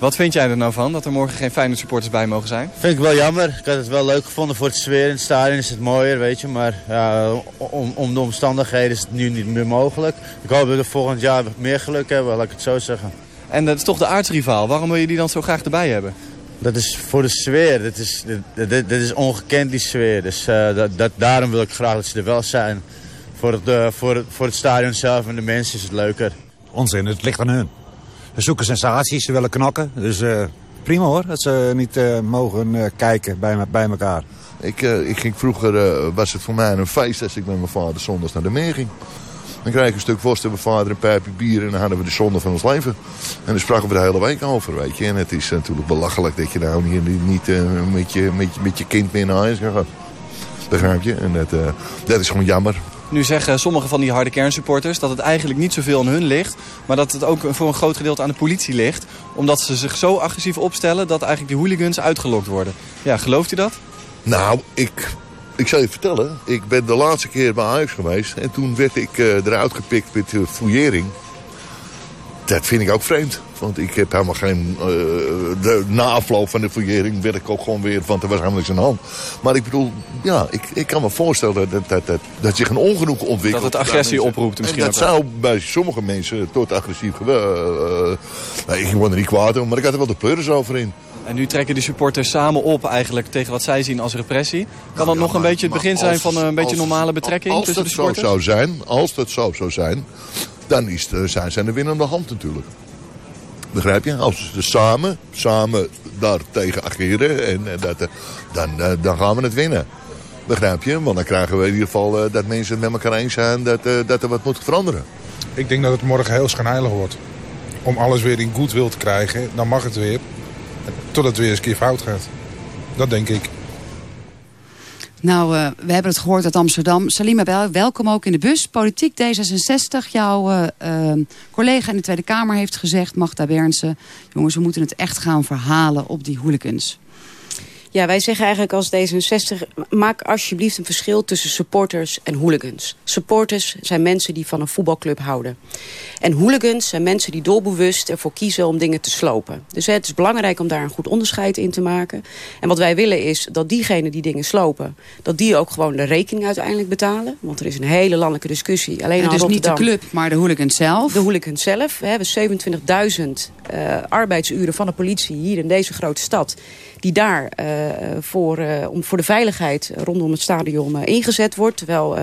Wat vind jij er nou van, dat er morgen geen Feyenoord supporters bij mogen zijn? Vind ik wel jammer. Ik had het wel leuk gevonden voor het sfeer in het stadion is het mooier, weet je. Maar ja, om, om de omstandigheden is het nu niet meer mogelijk. Ik hoop dat we volgend jaar meer geluk hebben, laat ik het zo zeggen. En dat is toch de aardsrivaal. Waarom wil je die dan zo graag erbij hebben? Dat is voor de sfeer. Dat is, dit, dit, is ongekend, die sfeer. Dus uh, dat, dat, daarom wil ik graag dat ze er wel zijn. Voor het, uh, voor, het, voor het stadion zelf en de mensen is het leuker. Onzin, het ligt aan hun. Ze zoeken sensaties, ze willen knakken. Dus uh, prima hoor, dat ze niet uh, mogen uh, kijken bij, bij elkaar. Ik, ik ging vroeger, was het voor mij een feest als ik met mijn vader zondags naar de meer ging. Dan kreeg ik een stuk worst en mijn vader een pijpje bier en dan hadden we de zonde van ons leven. En daar spraken we de hele week over, weet je. En het is natuurlijk belachelijk dat je nou hier niet met, je, met, met je kind meer naar huis gaat. Begrijp je? En dat, dat is gewoon jammer. Nu zeggen sommige van die harde kernsupporters dat het eigenlijk niet zoveel aan hun ligt. Maar dat het ook voor een groot gedeelte aan de politie ligt. Omdat ze zich zo agressief opstellen dat eigenlijk die hooligans uitgelokt worden. Ja, gelooft u dat? Nou, ik, ik zal je vertellen. Ik ben de laatste keer bij Ajax geweest. En toen werd ik uh, eruit gepikt met uh, fouillering. Dat vind ik ook vreemd. Want ik heb helemaal geen... Uh, de, na afloop van de fouillering werd ik ook gewoon weer... want er was helemaal niks aan de hand. Maar ik bedoel, ja, ik, ik kan me voorstellen dat, dat, dat, dat zich een ongenoegen ontwikkelt. Dat het agressie oproept misschien en dat zou bij sommige mensen tot agressief... Uh, uh, ik word er niet kwaad om, maar ik had er wel de pleuris over in. En nu trekken de supporters samen op eigenlijk tegen wat zij zien als repressie. Kan dat ja, nog een beetje het begin als, zijn van een beetje als, normale betrekking als tussen de supporters? Als dat zo zou zijn, als dat zo zou zijn, dan is de, zijn ze de winnende hand natuurlijk. Begrijp je? Als ze samen, samen daar tegen ageren, en, dat, dan, dan gaan we het winnen. Begrijp je? Want dan krijgen we in ieder geval uh, dat mensen het met elkaar eens zijn dat, dat er wat moet veranderen. Ik denk dat het morgen heel schijnheilig wordt. Om alles weer in goed wil te krijgen, dan mag het weer. Totdat het weer eens een keer fout gaat. Dat denk ik. Nou, uh, we hebben het gehoord uit Amsterdam. Salima, welkom ook in de bus. Politiek D66. Jouw uh, uh, collega in de Tweede Kamer heeft gezegd, Magda Bernsen... jongens, we moeten het echt gaan verhalen op die hooligans. Ja, wij zeggen eigenlijk als D66... maak alsjeblieft een verschil tussen supporters en hooligans. Supporters zijn mensen die van een voetbalclub houden. En hooligans zijn mensen die doelbewust ervoor kiezen om dingen te slopen. Dus het is belangrijk om daar een goed onderscheid in te maken. En wat wij willen is dat diegenen die dingen slopen... dat die ook gewoon de rekening uiteindelijk betalen. Want er is een hele landelijke discussie. Alleen ja, dus niet de club, maar de hooligans zelf? De hooligans zelf. We hebben 27.000 uh, arbeidsuren van de politie hier in deze grote stad die daar uh, voor, uh, om, voor de veiligheid rondom het stadion uh, ingezet wordt. Terwijl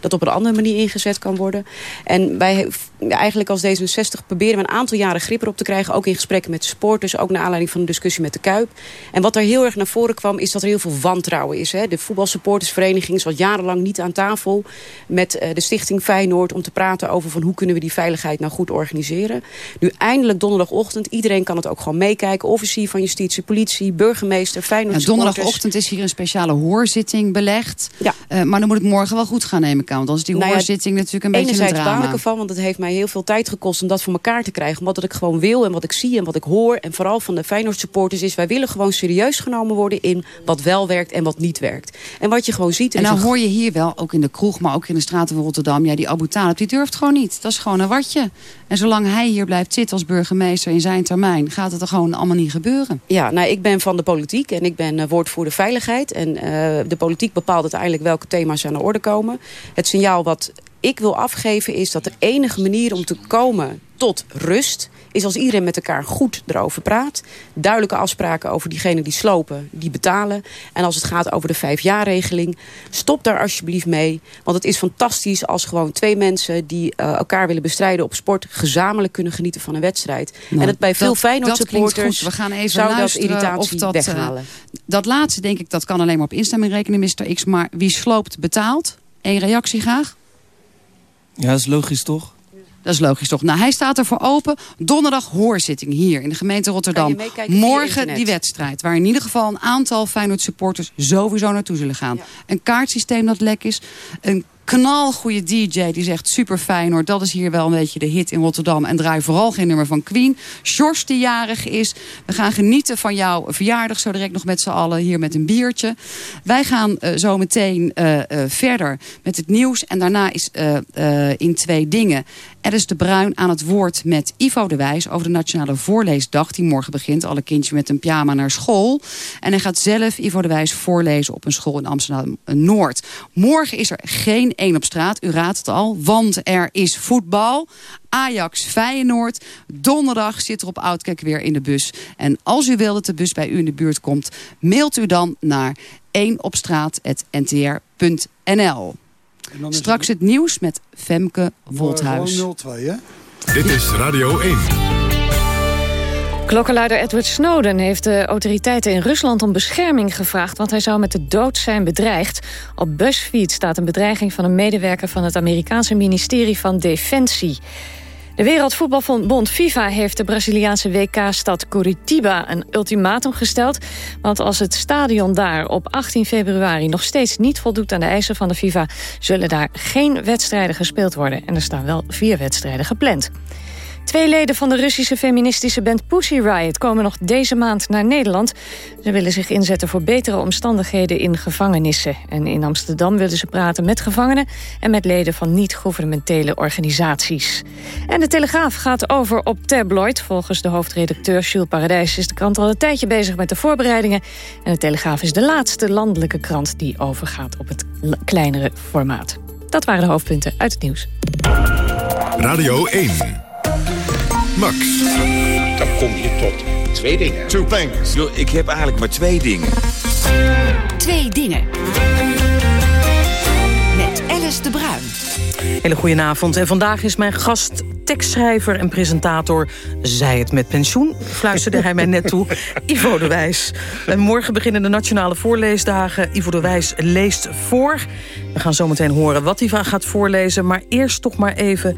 dat op een andere manier ingezet kan worden. En wij eigenlijk als D66 proberen we een aantal jaren grip erop te krijgen. Ook in gesprekken met supporters. Ook naar aanleiding van de discussie met de Kuip. En wat er heel erg naar voren kwam is dat er heel veel wantrouwen is. Hè. De voetbalsupportersvereniging zat jarenlang niet aan tafel met de stichting Feyenoord. Om te praten over van hoe kunnen we die veiligheid nou goed organiseren. Nu eindelijk donderdagochtend. Iedereen kan het ook gewoon meekijken. Officier van justitie, politie burgemeester, Feyenoord ja, Donderdagochtend is hier een speciale hoorzitting belegd. Ja. Uh, maar dan moet het morgen wel goed gaan nemen. Want dan is die nou ja, hoorzitting natuurlijk een beetje een drama. Enerzijds baal ik ervan, want het heeft mij heel veel tijd gekost... om dat voor elkaar te krijgen. Wat ik gewoon wil en wat ik zie en wat ik hoor... en vooral van de Feyenoord supporters is... wij willen gewoon serieus genomen worden in wat wel werkt en wat niet werkt. En wat je gewoon ziet... En dan hoor je hier wel, ook in de kroeg, maar ook in de straten van Rotterdam... ja, die Abu Talib, die durft gewoon niet. Dat is gewoon een watje. En zolang hij hier blijft zitten als burgemeester in zijn termijn... gaat het er gewoon allemaal niet gebeuren. Ja, nou, ik ben van de politiek. en ik ben uh, woordvoerder veiligheid. En uh, de politiek bepaalt uiteindelijk welke thema's aan de orde komen. Het signaal wat ik wil afgeven is dat de enige manier om te komen tot rust is als iedereen met elkaar goed erover praat. Duidelijke afspraken over diegenen die slopen, die betalen. En als het gaat over de vijfjaarregeling, stop daar alsjeblieft mee. Want het is fantastisch als gewoon twee mensen die uh, elkaar willen bestrijden op sport... gezamenlijk kunnen genieten van een wedstrijd. Nou, en dat bij veel dat, Feyenoord dat supporters We gaan even zou dat luisteren irritatie of dat, weghalen. Uh, dat laatste denk ik, dat kan alleen maar op instemming rekenen, Mr. X. Maar wie sloopt, betaalt. Eén reactie graag. Ja, dat is logisch toch? Dat is logisch toch. Nou, hij staat ervoor open. Donderdag hoorzitting hier in de gemeente Rotterdam. Morgen die wedstrijd. Waar in ieder geval een aantal Feyenoord supporters sowieso naartoe zullen gaan. Een kaartsysteem dat lek is. Een knalgoede DJ die zegt super Feyenoord. Dat is hier wel een beetje de hit in Rotterdam. En draai vooral geen nummer van Queen. Sjors die jarig is. We gaan genieten van jouw verjaardag zo direct nog met z'n allen hier met een biertje. Wij gaan uh, zo meteen uh, uh, verder met het nieuws. En daarna is in twee dingen. Er is de Bruin aan het woord met Ivo de Wijs over de Nationale Voorleesdag die morgen begint. Alle kindjes met een pyjama naar school. En hij gaat zelf Ivo de Wijs voorlezen op een school in Amsterdam-Noord. Morgen is er geen één op straat, u raadt het al, want er is voetbal. Ajax Feyenoord. Donderdag zit er op Oudkijk weer in de bus. En als u wil dat de bus bij u in de buurt komt, mailt u dan naar 1opstraat.ntr.nl. Straks het nieuws met Femke Wolthuis. Gewoon 0-2, hè? Dit is Radio 1. Klokkenluider Edward Snowden heeft de autoriteiten in Rusland om bescherming gevraagd... want hij zou met de dood zijn bedreigd. Op BuzzFeed staat een bedreiging van een medewerker... van het Amerikaanse ministerie van Defensie. De Wereldvoetbalbond FIFA heeft de Braziliaanse WK-stad Curitiba een ultimatum gesteld. Want als het stadion daar op 18 februari nog steeds niet voldoet aan de eisen van de FIFA... zullen daar geen wedstrijden gespeeld worden. En er staan wel vier wedstrijden gepland. Twee leden van de Russische feministische band Pussy Riot... komen nog deze maand naar Nederland. Ze willen zich inzetten voor betere omstandigheden in gevangenissen. En in Amsterdam willen ze praten met gevangenen... en met leden van niet-governementele organisaties. En de Telegraaf gaat over op tabloid. Volgens de hoofdredacteur Jules Paradijs... is de krant al een tijdje bezig met de voorbereidingen. En de Telegraaf is de laatste landelijke krant... die overgaat op het kleinere formaat. Dat waren de hoofdpunten uit het nieuws. Radio 1. Max. Dan kom je tot twee dingen. Two things. Yo, ik heb eigenlijk maar twee dingen. Twee dingen. Met Alice de Bruin. Hele goedenavond. En vandaag is mijn gast tekstschrijver en presentator... zij het met pensioen, fluisterde hij mij net toe, [LAUGHS] Ivo de Wijs. En morgen beginnen de Nationale Voorleesdagen. Ivo de Wijs leest voor. We gaan zo meteen horen wat hij gaat voorlezen. Maar eerst toch maar even...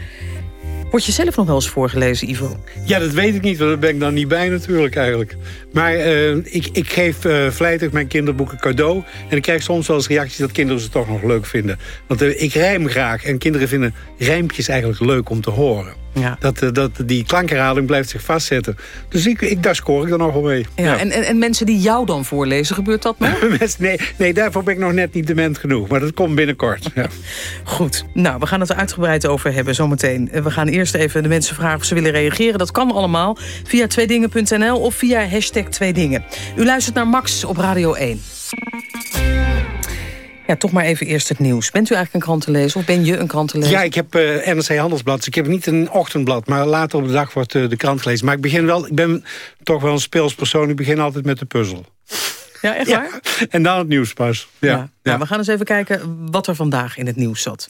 Word je zelf nog wel eens voorgelezen, Ivo? Ja, dat weet ik niet, want daar ben ik dan niet bij natuurlijk eigenlijk. Maar uh, ik, ik geef uh, vlijtig mijn kinderboeken cadeau. En ik krijg soms wel eens reacties dat kinderen ze toch nog leuk vinden. Want uh, ik rijm graag en kinderen vinden rijmpjes eigenlijk leuk om te horen. Ja. Dat, dat, die klankherhaling blijft zich vastzetten. Dus ik, ik, daar scoor ik dan nog wel mee. Ja, ja. En, en, en, mensen die jou dan voorlezen, gebeurt dat nog? [LAUGHS] nee, nee, daarvoor ben ik nog net niet dement genoeg. Maar dat komt binnenkort. Ja. [LAUGHS] Goed, nou, we gaan het er uitgebreid over hebben zometeen. We gaan eerst even de mensen vragen of ze willen reageren. Dat kan allemaal via tweedingen.nl of via hashtag tweedingen. U luistert naar Max op Radio 1. Ja, toch maar even eerst het nieuws. Bent u eigenlijk een krantenlezer of ben je een krantenlezer? Ja, ik heb uh, NRC Handelsblad. Dus ik heb niet een ochtendblad, maar later op de dag wordt uh, de krant gelezen. Maar ik begin wel, ik ben toch wel een speelspersoon. Ik begin altijd met de puzzel. Ja, echt waar? Ja, en dan het nieuws pas. Ja, ja. Nou, we gaan eens even kijken wat er vandaag in het nieuws zat.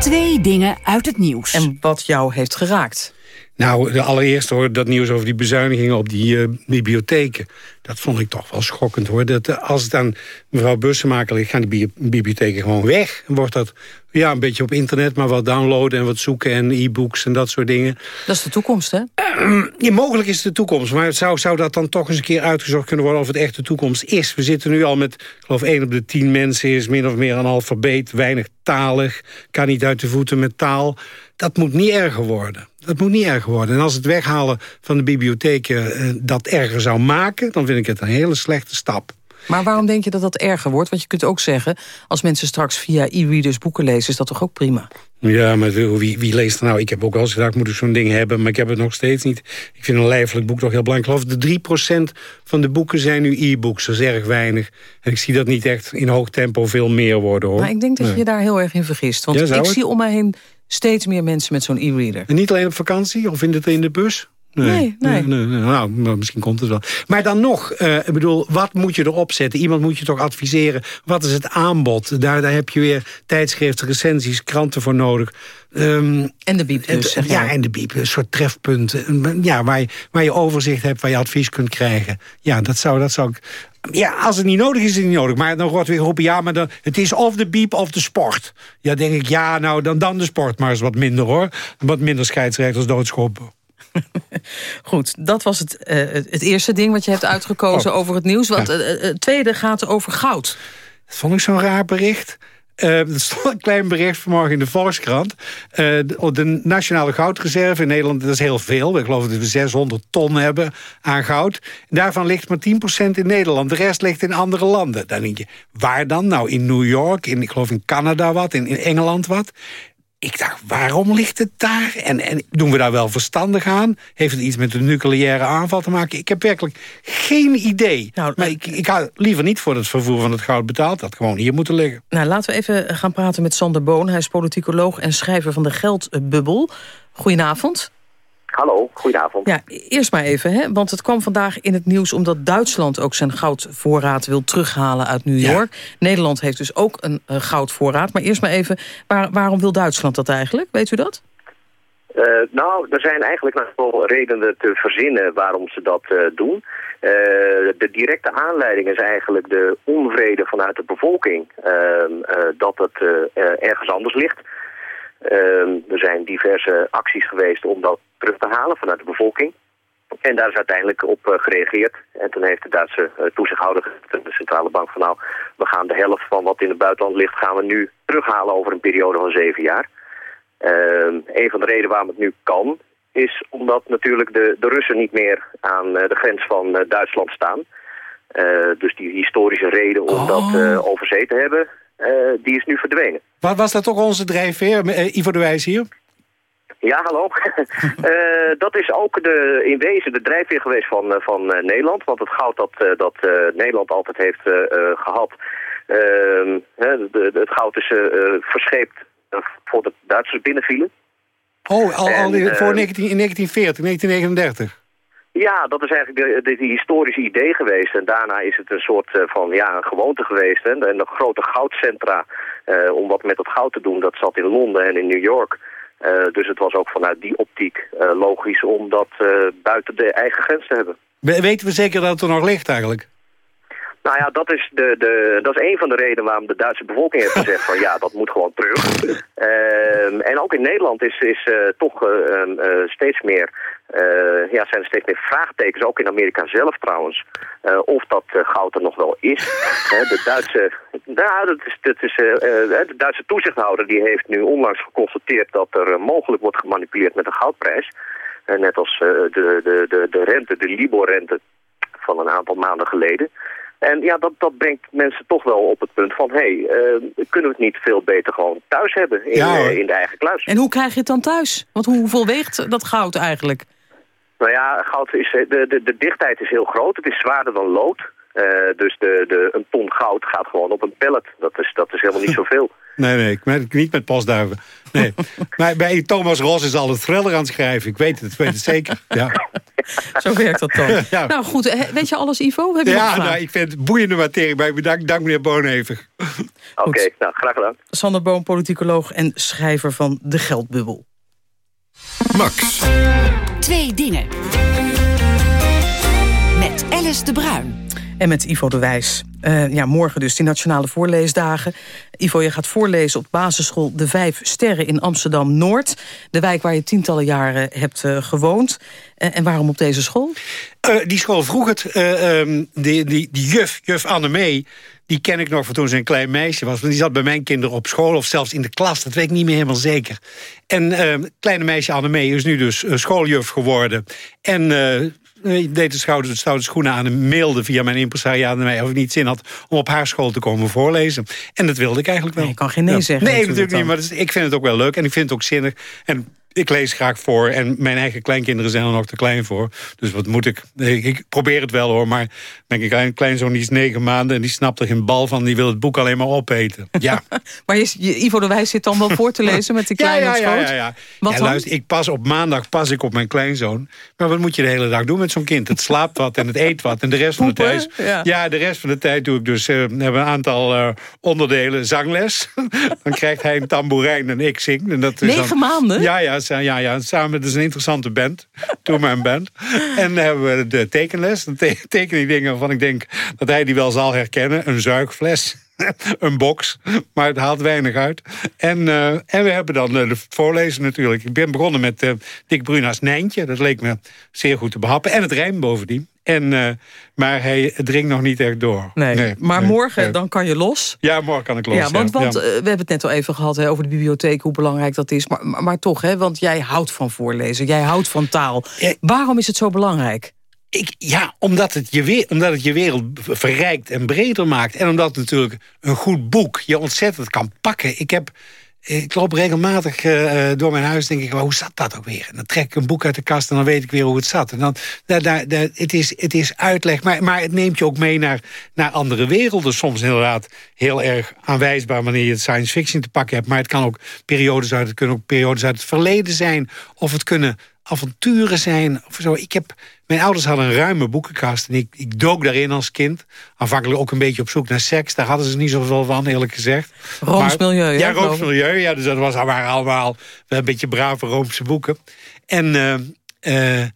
Twee dingen uit het nieuws. En wat jou heeft geraakt. Nou, de allereerste hoor, dat nieuws over die bezuinigingen op die uh, bibliotheken. Dat vond ik toch wel schokkend hoor. Dat, uh, als het aan mevrouw Bussemaker ligt, gaan die bi bibliotheken gewoon weg. Wordt dat ja, een beetje op internet, maar wat downloaden en wat zoeken en e-books en dat soort dingen. Dat is de toekomst, hè? Uh, ja, mogelijk is het de toekomst, maar zou, zou dat dan toch eens een keer uitgezocht kunnen worden of het echt de toekomst is? We zitten nu al met, ik geloof, één op de tien mensen is min of meer een alfabeet, weinig talig, kan niet uit de voeten met taal. Dat moet niet erger worden. Dat moet niet erger worden. En als het weghalen van de bibliotheken uh, dat erger zou maken... dan vind ik het een hele slechte stap. Maar waarom denk je dat dat erger wordt? Want je kunt ook zeggen, als mensen straks via e-readers boeken lezen... is dat toch ook prima? Ja, maar wie, wie leest er nou? Ik heb ook al eens gedacht, moet ik zo'n ding hebben... maar ik heb het nog steeds niet. Ik vind een lijfelijk boek toch heel belangrijk. Ik geloof de 3% van de boeken zijn nu e-books. Dat is erg weinig. En ik zie dat niet echt in hoog tempo veel meer worden, hoor. Maar ik denk dat je je daar heel erg in vergist. Want Ja, ik het? zie om mij heen steeds meer mensen met zo'n e-reader. En niet alleen op vakantie of in de, in de bus? Nee, nee. Nou, misschien komt het wel. Maar dan nog, eh, ik bedoel, wat moet je erop zetten? Iemand moet je toch adviseren. Wat is het aanbod? Daar, daar heb je weer tijdschriften, recensies, kranten voor nodig. Ehm, en de biep dus, Ja, en de biep. Een soort trefpunten. Ja, waar je, waar je overzicht hebt, waar je advies kunt krijgen. Ja, dat zou, dat zou ik... Ja, als het niet nodig is, is het niet nodig. Maar dan wordt weer geroepen, ja, maar dan, het is of de biep of de sport. Ja, denk ik, ja, nou, dan, dan de sport. Maar is wat minder, hoor. Wat minder scheidsrechters doodschoppen. [LAUGHS] Goed, dat was het, eh, het het eerste ding wat je hebt uitgekozen over het nieuws. Want Ja. eh, eh, het tweede gaat over goud. Dat vond ik zo'n raar bericht. Eh, er stond een klein bericht vanmorgen in de Volkskrant. Eh, de, de Nationale Goudreserve in Nederland, dat is heel veel. Ik geloof dat we 600 ton hebben aan goud. Daarvan ligt maar 10% in Nederland. De rest ligt in andere landen. Dan denk je, waar dan? Nou, in New York, in, ik geloof in Canada wat, in, in Engeland wat. Ik dacht, waarom ligt het daar? En, en doen we daar wel verstandig aan? Heeft het iets met de nucleaire aanval te maken? Ik heb werkelijk geen idee. Nou, maar ik, ik had liever niet voor het vervoer van het goud betaald. Dat had gewoon hier moeten liggen. Nou, laten we even gaan praten met Sander Boon. Hij is politicoloog en schrijver van de Geldbubbel. Goedenavond. Hallo, goedenavond. Ja, eerst maar even, hè, want het kwam vandaag in het nieuws... omdat Duitsland ook zijn goudvoorraad wil terughalen uit New York. Nederland heeft dus ook een eh, goudvoorraad. Maar eerst maar even, waar, waarom wil Duitsland dat eigenlijk? Weet u dat? Eh, nou, er zijn eigenlijk nog wel redenen te verzinnen waarom ze dat eh, doen. De directe aanleiding is eigenlijk de onvrede vanuit de bevolking ehm, eh, dat het ergens anders ligt. Ehm, er zijn diverse acties geweest om dat terug te halen vanuit de bevolking. En daar is uiteindelijk op eh, gereageerd. En toen heeft de Duitse eh, toezichthouder, de centrale bank, van nou, we gaan de helft van wat in het buitenland ligt, gaan we nu terughalen over een periode van zeven jaar. Ehm, een van de redenen waarom het nu kan, is omdat natuurlijk de, de Russen niet meer aan eh, de grens van Duitsland staan. Dus die historische reden om dat eh, over zee te hebben, die is nu verdwenen. Wat was dat toch onze drijfveer, eh, Ivo de Wijs hier? Ja, hallo. [LAUGHS] Eh, dat is ook de, in wezen de drijfveer geweest van, eh, van eh, Nederland. Want het goud dat, eh, dat eh, Nederland altijd heeft eh, eh, gehad... ehm, hè, de- de- het goud is eh, eh, verscheept eh, voordat de Duitsers binnenvielen. Oh, al, al En, eh, voor 19, in 1940, 1939. Ja, dat is eigenlijk de, de, historische idee geweest. En daarna is het een soort eh, van ja, een gewoonte geweest. Hè. En de grote goudcentra, eh, om wat met dat goud te doen, dat zat in Londen en in New York. Eh, dus het was ook vanuit die optiek logisch om dat buiten de eigen grens te hebben. We- weten we zeker dat het er nog ligt eigenlijk? Nou ja, dat is, de, de, dat is een van de redenen waarom de Duitse bevolking heeft gezegd van ja, dat moet gewoon terug. [LAUGHS] Ehm, en ook in Nederland is, is toch steeds meer, eh, ja, zijn er steeds meer vraagtekens, ook in Amerika zelf trouwens, eh, of dat eh, goud er nog wel is. [LAUGHS] Hè, de Duitse, nou, dat is, dat is, de Duitse toezichthouder die heeft nu onlangs geconstateerd dat er mogelijk wordt gemanipuleerd met de goudprijs. Net als eh, de, de, de, de rente, de Libor-rente van een aantal maanden geleden. En ja, dat, dat brengt mensen toch wel op het punt van... hé, hey, eh, kunnen we het niet veel beter gewoon thuis hebben in, Ja, in de eigen kluis? En hoe krijg je het dan thuis? Want hoe- hoeveel weegt dat goud eigenlijk? Nou ja, goud is, eh, de, de, de dichtheid is heel groot. Het is zwaarder dan lood. Eh, dus de, de, een ton goud gaat gewoon op een pallet. Dat is, dat is helemaal niet [LAUGHS] zoveel. Nee, nee, ik merk het niet met postduiven. Nee. [LAUGHS] maar bij Thomas Ros is al het thriller aan het schrijven. Ik weet het, ik weet het zeker. Ja, [LAUGHS] Zo werkt dat dan. Ja. Nou goed, eh, weet je alles Ivo? Heb je nog ja nou, ik vind het boeiende materie. Maar bedankt, dank meneer Boonhevig. Oké, nou, graag gedaan. Sander Boom, politicoloog en schrijver van De Geldbubbel. Max. Twee dingen. Met Alice de Bruin. En met Ivo de Wijs. Eh, ja, morgen dus, die nationale voorleesdagen. Ivo, je gaat voorlezen op basisschool De Vijf Sterren in Amsterdam-Noord. De wijk waar je tientallen jaren hebt eh, gewoond. Eh, en waarom op deze school? Eh, die school vroeg het. eh, ehm, die, die, die juf, juf Annemee, die ken ik nog van toen ze een klein meisje was. Want die zat bij mijn kinderen op school of zelfs in de klas. Dat weet ik niet meer helemaal zeker. En het kleine meisje Annemee is nu dus eh, schooljuf geworden. En Ik deed de stoute, stoute schoenen aan en mailde via mijn impresariaat naar mij... of ik niet zin had om op haar school te komen voorlezen. En dat wilde ik eigenlijk wel. je kan geen nee zeggen. Nee, natuurlijk, niet, maar ik vind het ook wel leuk en ik vind het ook zinnig. En ik lees graag voor en mijn eigen kleinkinderen zijn er nog te klein voor. Dus wat moet ik? Ik, probeer het wel hoor, maar mijn klein, kleinzoon die is negen maanden... en die snapt er geen bal van, die wil het boek alleen maar opeten. Ja. [LAUGHS] maar je, Ivo de Wijs zit dan wel voor te lezen met die kleine ja, ja, ja, ja. Wat ja, luister, ik pas op maandag pas ik op mijn kleinzoon. Maar wat moet je de hele dag doen met zo'n kind? Het slaapt wat en het eet wat en de rest van de tijd... Ja. de rest van de tijd doe ik dus... Uh, hebben een aantal uh, onderdelen zangles. [LAUGHS] dan krijgt hij een tamboerijn en ik zing. En dat is Negen maanden? Ja, ja, ja, ja, samen, dus een interessante band. Toen mijn band. En dan hebben we de tekenles. Dan te teken ik dingen waarvan ik denk dat hij die wel zal herkennen. Een zuigfles. [LAUGHS] een box, maar het haalt weinig uit. En, uh, en we hebben dan uh, de voorlezen natuurlijk. Ik ben begonnen met uh, Dick Bruna's Nijntje. Dat leek me zeer goed te behappen. En het rijm bovendien. En, uh, maar hij dringt nog niet echt door. Nee, maar morgen dan kan je los. Ja, morgen kan ik los. Ja, want, want uh, we hebben het net al even gehad hè, over de bibliotheek, hoe belangrijk dat is. Maar, maar, maar, toch, hè, want jij houdt van voorlezen, jij houdt van taal. Waarom is het zo belangrijk? Ik, ja, omdat het, je, omdat het je wereld verrijkt en breder maakt. En omdat natuurlijk een goed boek je ontzettend kan pakken. Ik heb ik loop regelmatig uh, door mijn huis denk ik, hoe zat dat ook weer? En dan trek ik een boek uit de kast en dan weet ik weer hoe het zat. En dan, daar, het, is, het is uitleg, maar, maar het neemt je ook mee naar, naar andere werelden. Soms inderdaad heel erg aanwijsbaar wanneer je het science fiction te pakken hebt. Maar het kan ook periodes uit, het kunnen ook periodes uit het verleden zijn. Of het kunnen avonturen zijn. Of zo. Ik heb, mijn ouders hadden een ruime boekenkast en ik, ik dook daarin als kind. Aanvankelijk ook een beetje op zoek naar seks. Daar hadden ze niet zoveel van, eerlijk gezegd. Rooms milieu, Ja, Rooms milieu. Ja, dus dat was, waren allemaal een beetje brave Roomse boeken. En... Uh, uh,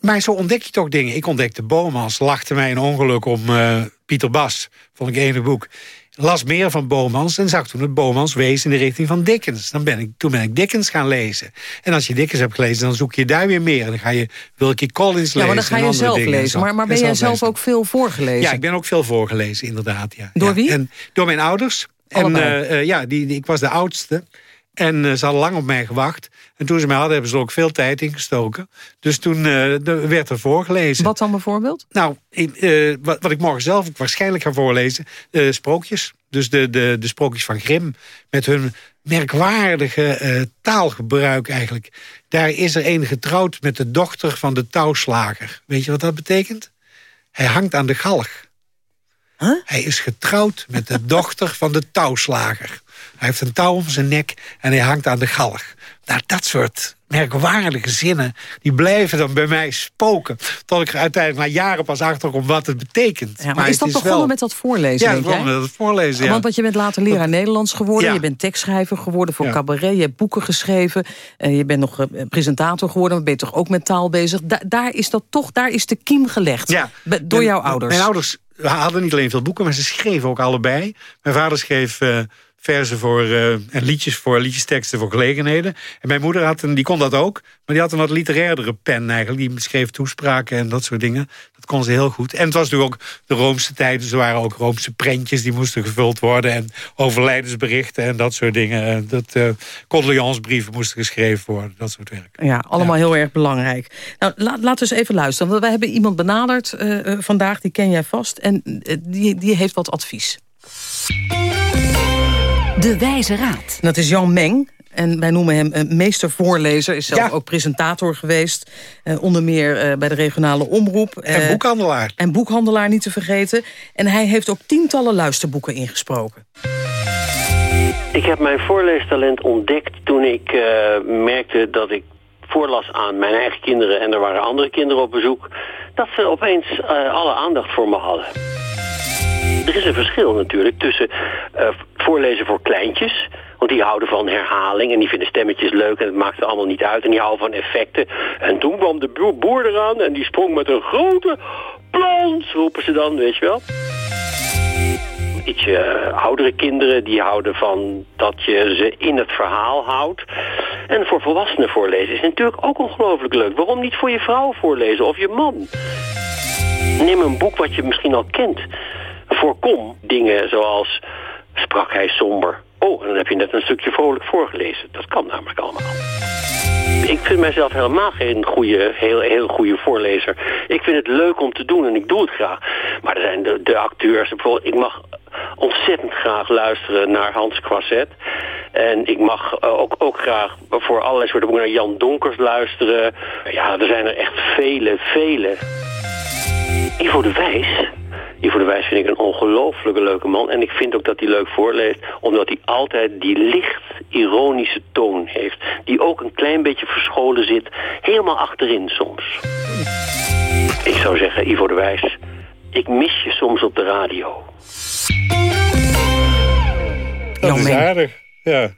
maar zo ontdek je toch dingen. Ik ontdekte Bomans, lachte mij een ongeluk om uh, Pieter Bas. Vond ik ene boek las meer van Bomans en zag toen het Bomans wees in de richting van Dickens. Dan ben ik, toen ben ik Dickens gaan lezen. En als je Dickens hebt gelezen, dan zoek je daar weer meer. En dan ga je Wilkie Collins lezen. Ja, maar dan ga je zelf lezen. Maar, maar ben jij zelf ook veel voorgelezen? Ja, ik ben ook veel voorgelezen, inderdaad. Ja. Door wie? En door mijn ouders. En uh, ja, die, die, ik was de oudste. En uh, ze hadden lang op mij gewacht. En toen ze mij hadden, hebben ze er ook veel tijd in gestoken. Dus toen uh, werd er voorgelezen. Wat dan bijvoorbeeld? Nou, uh, wat, wat, ik morgen zelf waarschijnlijk ga voorlezen. sprookjes. Dus de, de, de sprookjes van Grimm. Met hun merkwaardige taalgebruik eigenlijk. Daar is er een getrouwd met de dochter van de touwslager. Weet je wat dat betekent? Hij hangt aan de galg. Huh? Hij is getrouwd met de dochter van de touwslager. Hij heeft een touw om zijn nek en hij hangt aan de galg. Nou, dat soort merkwaardige zinnen, die blijven dan bij mij spoken. Tot ik er uiteindelijk na jaren pas achterkom wat het betekent. Ja, maar, is dat begonnen wel... met dat voorlezen, Ja, begonnen met dat voorlezen, ja. Want, je bent later leraar Nederlands geworden. Je bent tekstschrijver geworden voor cabaret. Je hebt boeken geschreven. Uh, je bent nog uh, presentator geworden. Maar ben je toch ook met taal bezig. daar is dat toch, daar is de kiem gelegd. Door jouw ouders. Mijn ouders hadden niet alleen veel boeken, maar ze schreven ook allebei. Mijn vader schreef... Uh, versen voor, uh, en liedjes voor liedjesteksten voor gelegenheden. En mijn moeder had een, die kon dat ook, maar die had een wat literairere pen eigenlijk. Die schreef toespraken en dat soort dingen. Dat kon ze heel goed. En het was natuurlijk ook de Roomse tijd, dus er waren ook Roomse prentjes die moesten gevuld worden en overlijdensberichten en dat soort dingen. En dat uh, condoleancebrieven moesten geschreven worden, dat soort werk. Ja, allemaal heel erg belangrijk. Nou, laat, laten we eens even luisteren. Want wij hebben iemand benaderd uh, vandaag, die ken jij vast, en die, die heeft wat advies. De Wijze Raad. Dat is Jan Meng. En wij noemen hem een meestervoorlezer. Is zelf ook presentator geweest. Eh, onder meer eh, bij de regionale omroep. En eh, boekhandelaar. En boekhandelaar niet te vergeten. En hij heeft ook tientallen luisterboeken ingesproken. Ik heb mijn voorleestalent ontdekt toen ik merkte dat ik voorlas aan mijn eigen kinderen... en er waren andere kinderen op bezoek... dat ze opeens alle aandacht voor me hadden. Er is een verschil natuurlijk tussen uh, voorlezen voor kleintjes... Want die houden van herhaling en die vinden stemmetjes leuk en het maakt er allemaal niet uit. En die houden van effecten. En toen kwam de boer eraan en die sprong met een grote plans, roepen ze dan, weet je wel. Ietsje uh, oudere kinderen die houden van dat je ze in het verhaal houdt. En voor volwassenen voorlezen is natuurlijk ook ongelooflijk leuk. Waarom niet voor je vrouw voorlezen of je man? Neem een boek wat je misschien al kent voorkom dingen zoals sprak hij somber. Oh, en dan heb je net een stukje vrolijk voorgelezen. Dat kan namelijk allemaal. ik vind mijzelf helemaal geen goede, heel, heel goede voorlezer. Ik vind het leuk om te doen en ik doe het graag. Maar er zijn de, acteurs, bijvoorbeeld, ik mag ontzettend graag luisteren naar Hans Kwasset. En ik mag eh, ook, ook graag voor allerlei soorten boeken naar Jan Donkers luisteren. Ja, er zijn er echt vele, vele. Ivo de Wijs Ivo de Wijs vind ik een ongelooflijke leuke man. En ik vind ook dat hij leuk voorleest, omdat hij altijd die licht ironische toon heeft. Die ook een klein beetje verscholen zit, helemaal achterin soms. Ik zou zeggen, Ivo de Wijs, ik mis je soms op de radio. Dat is aardig, ja.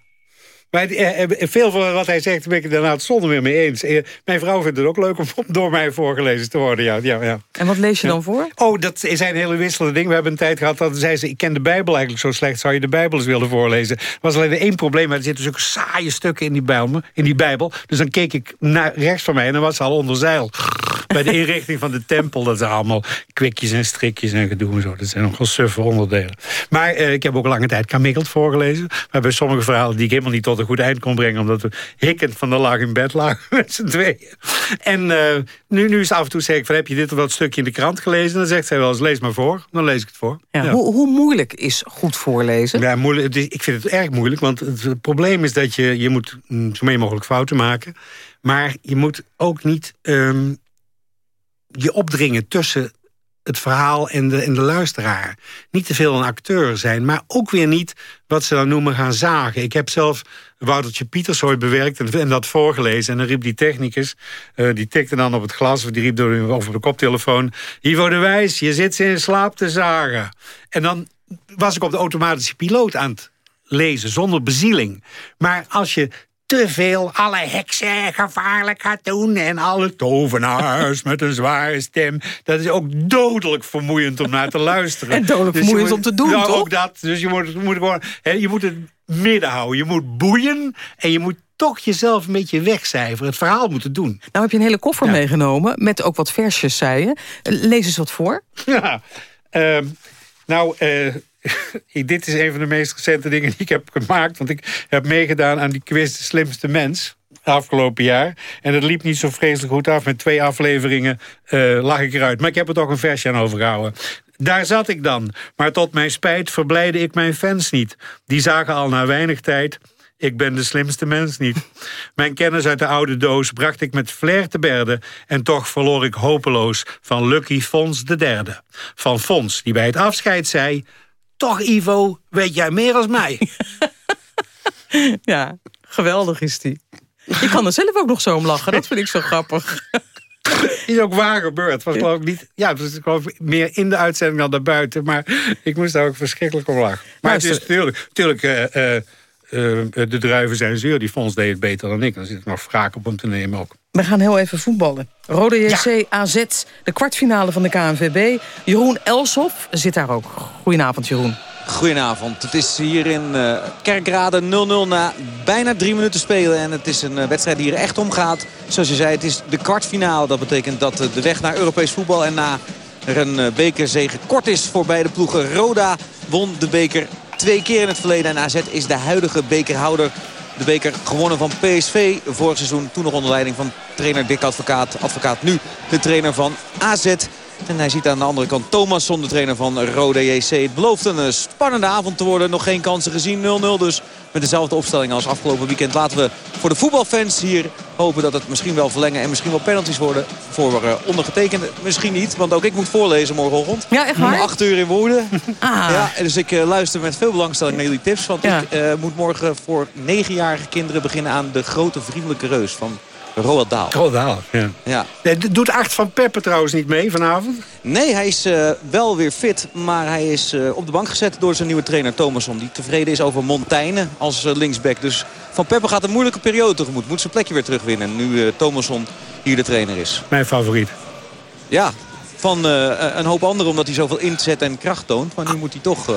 Maar eh, eh, veel van wat hij zegt ben ik het inderdaad zonder meer mee eens. Eh, mijn vrouw vindt het ook leuk om [LAUGHS] door mij voorgelezen te worden. Ja, ja, ja. En wat lees je dan voor? Oh, dat zijn hele wisselende dingen. We hebben een tijd gehad dat zei ze... ik ken de Bijbel eigenlijk zo slecht. Zou je de Bijbel eens willen voorlezen? Er was alleen één probleem. Er zitten zulke saaie stukken in die, Bijbel, in die Bijbel. Dus dan keek ik naar rechts van mij en dan was ze al onder zeil. [LAUGHS] Bij de inrichting van de tempel. Dat zijn allemaal kwikjes en strikjes en gedoe en zo. Dat zijn nogal suffe onderdelen. Maar eh, ik heb ook lange tijd Kamikkeld voorgelezen. Maar bij sommige verhalen die ik helemaal niet tot een goed eind kon brengen... omdat we hikkend van de laag in bed lagen [LAUGHS] met z'n tweeën. En uh, nu, nu is af en toe zeg ik van... heb je dit of dat stukje in de krant gelezen? Dan zegt zij wel eens, lees maar voor. Dan lees ik het voor. Ja, Hoe, hoe, moeilijk is goed voorlezen? Ja, moeilijk, ik vind het erg moeilijk. Want het, probleem is dat je, je moet mm, zo min mogelijk fouten maken. Maar je moet ook niet... Um, je opdringen tussen het verhaal en de, en de luisteraar. Niet te veel een acteur zijn, maar ook weer niet wat ze dan noemen gaan zagen. Ik heb zelf Woutertje Pieters ooit bewerkt en, dat voorgelezen. En dan riep die technicus, uh, die tikte dan op het glas... of die riep door, over de koptelefoon... Ivo de Wijs, je zit ze in slaap te zagen. En dan was ik op de automatische piloot aan het lezen, zonder bezieling. Maar als je te veel alle heksen gevaarlijk gaat doen... en alle tovenaars met een zware stem. Dat is ook dodelijk vermoeiend om naar te luisteren. En dodelijk dus vermoeiend om te doen, toch? ook dat. Dus je moet, moet gewoon, he, je moet het midden houden. Je moet boeien en je moet toch jezelf een beetje wegcijferen. Het verhaal moeten doen. Nou heb je een hele koffer meegenomen... met ook wat versjes, zei je. Lees eens wat voor. Ja, uh, nou... Uh, [LAUGHS] dit is een van de meest recente dingen die ik heb gemaakt. Want ik heb meegedaan aan die quiz De Slimste Mens afgelopen jaar. En dat liep niet zo vreselijk goed af. Met twee afleveringen uh, lag ik eruit. Maar ik heb er toch een versje aan overgehouden. Daar zat ik dan. Maar tot mijn spijt verblijde ik mijn fans niet. Die zagen al na weinig tijd... Ik ben de slimste mens niet. [LAUGHS] Mijn kennis uit de oude doos bracht ik met flair te berden... en toch verloor ik hopeloos van Lucky Fons de derde. Van Fons, die bij het afscheid zei... Toch, Ivo, weet jij meer als mij. [LAUGHS] ja, geweldig is die. Je kan er zelf ook nog zo om lachen. Dat vind ik zo grappig. [LAUGHS] is ook waar gebeurd. Het was geloof ik niet, ja, het was geloof ik meer in de uitzending dan daarbuiten. Maar ik moest daar ook verschrikkelijk om lachen. Maar het is natuurlijk, natuurlijk uh, uh, de druiven zijn zuur. Die fonds deed het beter dan ik. Dan zit ik nog wraak op hem te nemen ook. We gaan heel even voetballen. Rode JC AZ, de kwartfinale van de KNVB. Jeroen Elshoff zit daar ook. Goedenavond, Jeroen. Goedenavond. Het is hier in uh, Kerkrade 0-0 na bijna drie minuten spelen. En het is een uh, wedstrijd die er echt om gaat. Zoals je zei, het is de kwartfinale. Dat betekent dat uh, de weg naar Europees voetbal en na er een bekerzege kort is voor beide ploegen. Roda won de beker twee keer in het verleden. En AZ is de huidige bekerhouder de beker gewonnen van PSV vorig seizoen. Toen nog onder leiding van trainer Dick Advocaat. Advocaat nu de trainer van AZ. En hij ziet aan de andere kant Thomasson, de trainer van Rode JC. Het belooft een eh, spannende avond te worden. Nog geen kansen gezien. 0-0 dus met dezelfde opstelling als afgelopen weekend. Laten we voor de voetbalfans hier hopen dat het misschien wel verlengen en misschien wel penalties worden. Voor uh, ondergetekende misschien niet, want ook ik moet voorlezen morgenochtend. Ja, echt waar? Om acht uur in woorden. [LAUGHS] Ah. Ja, dus ik uh, luister met veel belangstelling naar jullie tips. Want Ja. ik uh, moet morgen voor negenjarige kinderen beginnen aan de grote vriendelijke reus van Roald Dahl. Roald Dahl, ja. Ja. Nee, doet Art van Peppe trouwens niet mee vanavond? Nee, hij is uh, wel weer fit. Maar hij is uh, op de bank gezet door zijn nieuwe trainer Thomasson. Die tevreden is over Montaigne als uh, linksback. Dus Van Peppe gaat een moeilijke periode tegemoet. Moet zijn plekje weer terugwinnen. Nu Thomasson hier de trainer is. Mijn favoriet. Ja, van een hoop anderen omdat hij zoveel inzet en kracht toont. Maar nu moet hij toch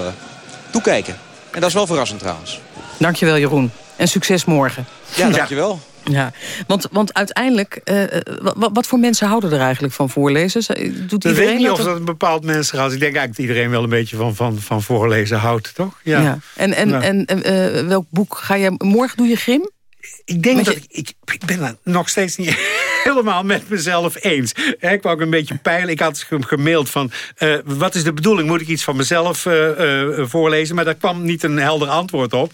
toekijken. En dat is wel verrassend trouwens. Dankjewel Jeroen. En succes morgen. Ja, dankjewel. Ja, want, want uiteindelijk, uh, wat, wat, voor mensen houden er eigenlijk van voorlezen? Doet ik weet niet dat of dat een bepaald mensen gaat. Ik denk eigenlijk dat iedereen wel een beetje van, van, van voorlezen houdt, toch? Ja. ja. En, en, en uh, welk boek ga je... Morgen doe je Grim? Ik denk dat ik, ik, ik ben het nog steeds niet [LAUGHS] helemaal met mezelf eens. Ik wou ook een beetje peilen. Ik had hem gemaild van, uh, wat is de bedoeling? Moet ik iets van mezelf uh, uh, voorlezen? Maar daar kwam niet een helder antwoord op.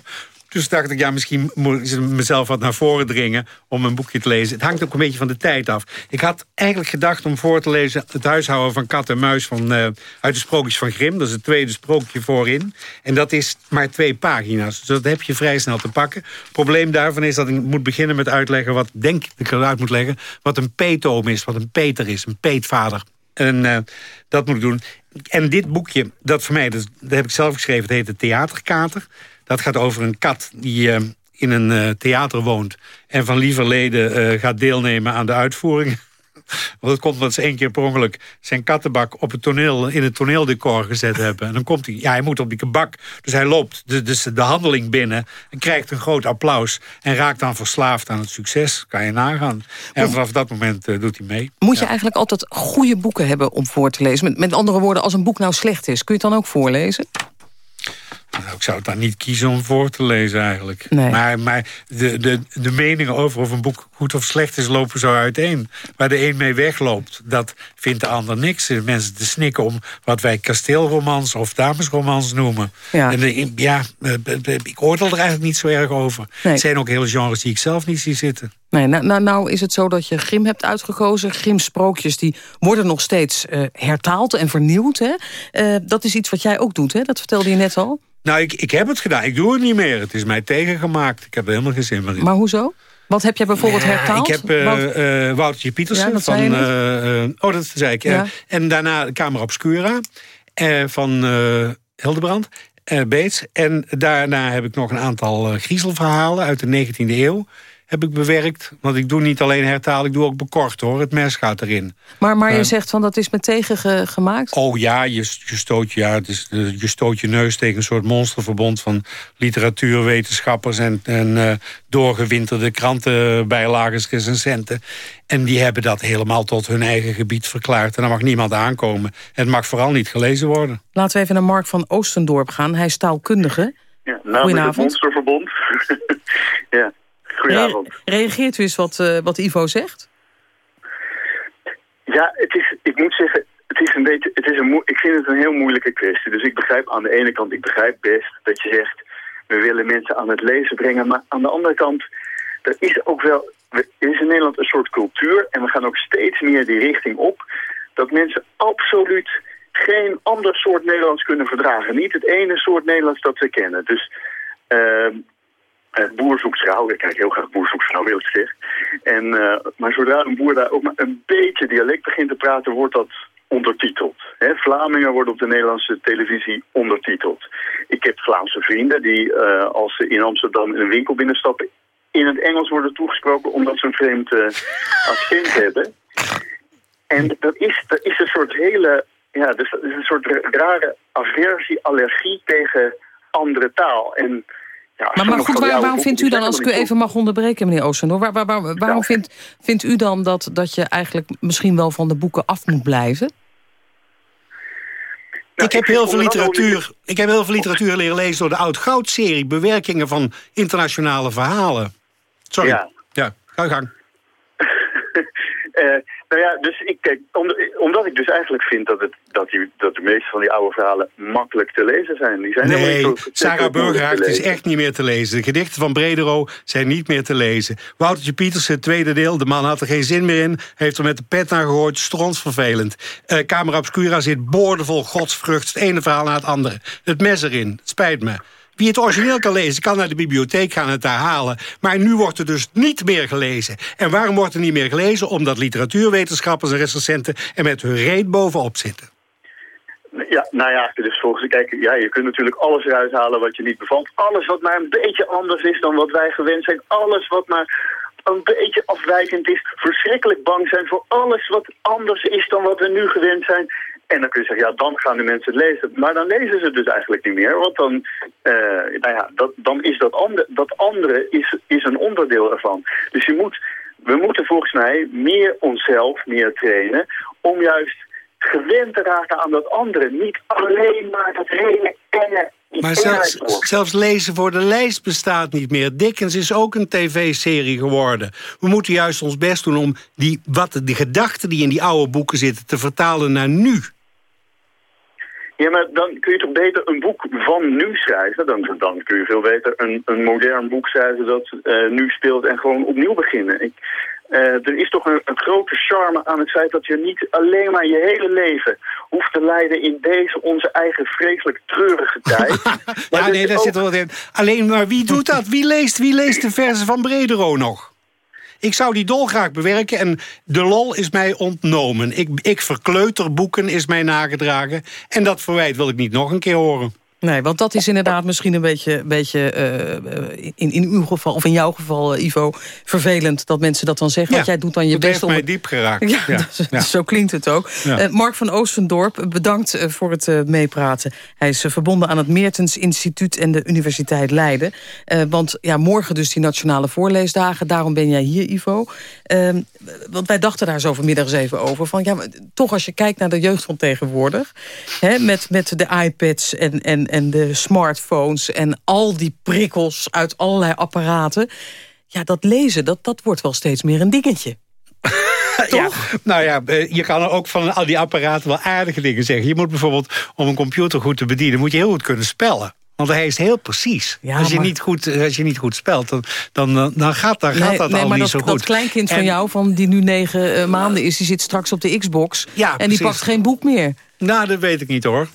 Dus dacht ik, ja, misschien moet ik mezelf wat naar voren dringen... om een boekje te lezen. Het hangt ook een beetje van de tijd af. Ik had eigenlijk gedacht om voor te lezen... het huishouden van kat en muis van, uh, uit de sprookjes van Grim. Dat is het tweede sprookje voorin. En dat is maar twee pagina's. Dus dat heb je vrij snel te pakken. Het probleem daarvan is dat ik moet beginnen met uitleggen... wat denk ik dat ik eruit moet leggen... wat een peetoom is, wat een peter is, een peetvader. En uh, dat moet ik doen. En dit boekje, dat voor mij, dat heb ik zelf geschreven... het heet de Theaterkater... Dat gaat over een kat die uh, in een uh, theater woont... en van lieverleden uh, gaat deelnemen aan de uitvoering. [LAUGHS] Want het komt omdat ze één keer per ongeluk zijn kattenbak op het toneel, in het toneeldecor gezet hebben. En dan komt hij, ja, hij moet op die bak. Dus hij loopt de, dus de handeling binnen en krijgt een groot applaus. En raakt dan verslaafd aan het succes. Kan je nagaan. En vanaf dat moment uh, doet hij mee. Moet je eigenlijk altijd goede boeken hebben om voor te lezen? Met, met andere woorden, als een boek nou slecht is, kun je het dan ook voorlezen? Nou, ik zou het dan niet kiezen om voor te lezen eigenlijk. Nee. Maar, maar de, de, de meningen over of een boek goed of slecht is... lopen zo uiteen. Waar de een mee wegloopt, dat vindt de ander niks. Mensen te snikken om wat wij kasteelromans of damesromans noemen. Ja. En de, ja, ik oordeel er eigenlijk niet zo erg over. Nee. Het zijn ook hele genres die ik zelf niet zie zitten. Nee, nou, nou, nou is het zo dat je Grim hebt uitgekozen. Grim sprookjes die worden nog steeds uh, hertaald en vernieuwd. Hè? Uh, dat is iets wat jij ook doet, hè? dat vertelde je net al. Nou, ik, ik heb het gedaan. Ik doe het niet meer. Het is mij tegengemaakt. Ik heb er helemaal geen zin meer in. Maar hoezo? Wat heb je bijvoorbeeld ja, hertaald? Ik heb uh, Wout... uh, Woutertje Pietersen ja, van... Oh, dat zei ik. Ja. En daarna Camera Obscura van Hildebrand. Beets. En daarna heb ik nog een aantal griezelverhalen uit de 19e eeuw heb ik bewerkt. Want ik doe niet alleen hertaal, ik doe ook bekort hoor. Het mes gaat erin. Maar, maar je zegt van dat is met tegen ge gemaakt? Oh ja, je, je, stoot, ja het is, je stoot je neus tegen een soort monsterverbond... van literatuurwetenschappers en, en uh, doorgewinterde krantenbijlagers, recensenten. En die hebben dat helemaal tot hun eigen gebied verklaard. En daar mag niemand aankomen. En het mag vooral niet gelezen worden. Laten we even naar Mark van Oostendorp gaan. Hij is taalkundige. Ja, namelijk het monsterverbond. [LAUGHS] ja. Goedenavond. Re reageert u eens wat, uh, wat Ivo zegt? Ja, het is, ik moet zeggen, het is een beetje, het is een, ik vind het een heel moeilijke kwestie. Dus ik begrijp aan de ene kant, ik begrijp best dat je zegt, we willen mensen aan het lezen brengen. Maar aan de andere kant, er is ook wel, er is in Nederland een soort cultuur en we gaan ook steeds meer die richting op, dat mensen absoluut geen ander soort Nederlands kunnen verdragen. Niet het ene soort Nederlands dat ze kennen. Dus uh, uh, boer zoekt vrouw. Ik kijk heel graag boer zoekt vrouw, wil ik zeggen. En, uh, maar zodra een boer daar ook maar een beetje dialect begint te praten, wordt dat ondertiteld. Vlamingen worden op de Nederlandse televisie ondertiteld. Ik heb Vlaamse vrienden die uh, als ze in Amsterdam in een winkel binnenstappen... in het Engels worden toegesproken omdat ze een vreemd accent [LAUGHS] hebben. En dat is, dat is een soort hele... Ja, dus dat is een soort rare aversie, allergie tegen andere taal. En ja, maar, maar goed, waar, waarom vindt u dan, als ik u even mag onderbreken, meneer Oostendorp... Waar, waar, waar, waarom vindt, vindt u dan dat, dat je eigenlijk misschien wel van de boeken af moet blijven? Nou, ik, heb heel veel literatuur, ik heb heel veel literatuur leren lezen door de Oud-Goud-serie. Bewerkingen van internationale verhalen. Sorry. Ja, ja ga je gang. uh, [LAUGHS] Nou ja, dus ik kijk, omdat ik dus eigenlijk vind dat, het, dat, die, dat de meeste van die oude verhalen makkelijk te lezen zijn. Die zijn nee, Sarah Burgerhart is echt niet meer te lezen. De gedichten van Bredero zijn niet meer te lezen. Woutertje Pietersen, tweede deel, de man had er geen zin meer in. Heeft er met de pet naar gehoord, stronsvervelend. Uh, Camera Obscura zit boordevol godsvrucht, het ene verhaal na het andere. Het mes erin, spijt me. Wie het origineel kan lezen, kan naar de bibliotheek gaan het daar halen. Maar nu wordt er dus niet meer gelezen. En waarom wordt er niet meer gelezen? Omdat literatuurwetenschappers en recensenten er met hun reet bovenop zitten. Ja, nou ja, dus volgens kijk, ja, je kunt natuurlijk alles eruit halen wat je niet bevalt. Alles wat maar een beetje anders is dan wat wij gewend zijn. Alles wat maar een beetje afwijkend is. Verschrikkelijk bang zijn voor alles wat anders is dan wat we nu gewend zijn. En dan kun je zeggen, ja, dan gaan de mensen het lezen. Maar dan lezen ze het dus eigenlijk niet meer. Want dan, uh, nou ja, dat, dan is dat, andere, dat andere is, is een onderdeel ervan. Dus je moet, we moeten volgens mij meer onszelf meer trainen... om juist gewend te raken aan dat andere. Niet alleen maar dat hele enge, Maar zelfs, zelfs lezen voor de lijst bestaat niet meer. Dickens is ook een tv-serie geworden. We moeten juist ons best doen om die, wat, die gedachten die in die oude boeken zitten... te vertalen naar nu. Ja, maar dan kun je toch beter een boek van nu schrijven? Dan, dan kun je veel beter een, een modern boek schrijven dat uh, nu speelt en gewoon opnieuw beginnen. Ik, uh, er is toch een, een, grote charme aan het feit dat je niet alleen maar je hele leven hoeft te leiden in deze onze eigen vreselijk treurige tijd. [LAUGHS] ja, nee, daar ook... zit wel wat in. Alleen maar wie doet dat? Wie leest, wie leest de versen van Bredero nog? Ik zou die dolgraag bewerken en de lol is mij ontnomen. Ik, ik verkleuter boeken is mij nagedragen. En dat verwijt wil ik niet nog een keer horen. Nee, want dat is inderdaad misschien een beetje, beetje uh, in, in uw geval, of in jouw geval, uh, Ivo, vervelend dat mensen dat dan zeggen. Ja, want jij doet dan je best om. mij diep geraakt. Ja, ja. Dus, ja. zo klinkt het ook. Ja. Mark van Oostendorp, bedankt voor het meepraten. Hij is verbonden aan het Meertens Instituut en de Universiteit Leiden. want ja, morgen dus die nationale voorleesdagen. Daarom ben jij hier, Ivo. Ehm, want wij dachten daar zo vanmiddag eens even over. Van, ja, toch als je kijkt naar de jeugd van tegenwoordig. Hè, met, met de iPads en, en, en de smartphones en al die prikkels uit allerlei apparaten. Ja, dat lezen, dat, dat wordt wel steeds meer een dingetje. [LAUGHS] ja, nou ja, je kan er ook van al die apparaten wel aardige dingen zeggen. Je moet bijvoorbeeld, om een computer goed te bedienen... moet je heel goed kunnen spellen. Want hij is heel precies. Ja, als, je maar... niet goed, als je niet goed spelt, dan, dan, dan gaat, dan gaat dat nee, al niet dat, zo goed. dat kleinkind en... van jou, van die nu negen uh, maanden is... die zit straks op de Xbox ja, en precies. die pakt geen boek meer. Nou, dat weet ik niet hoor.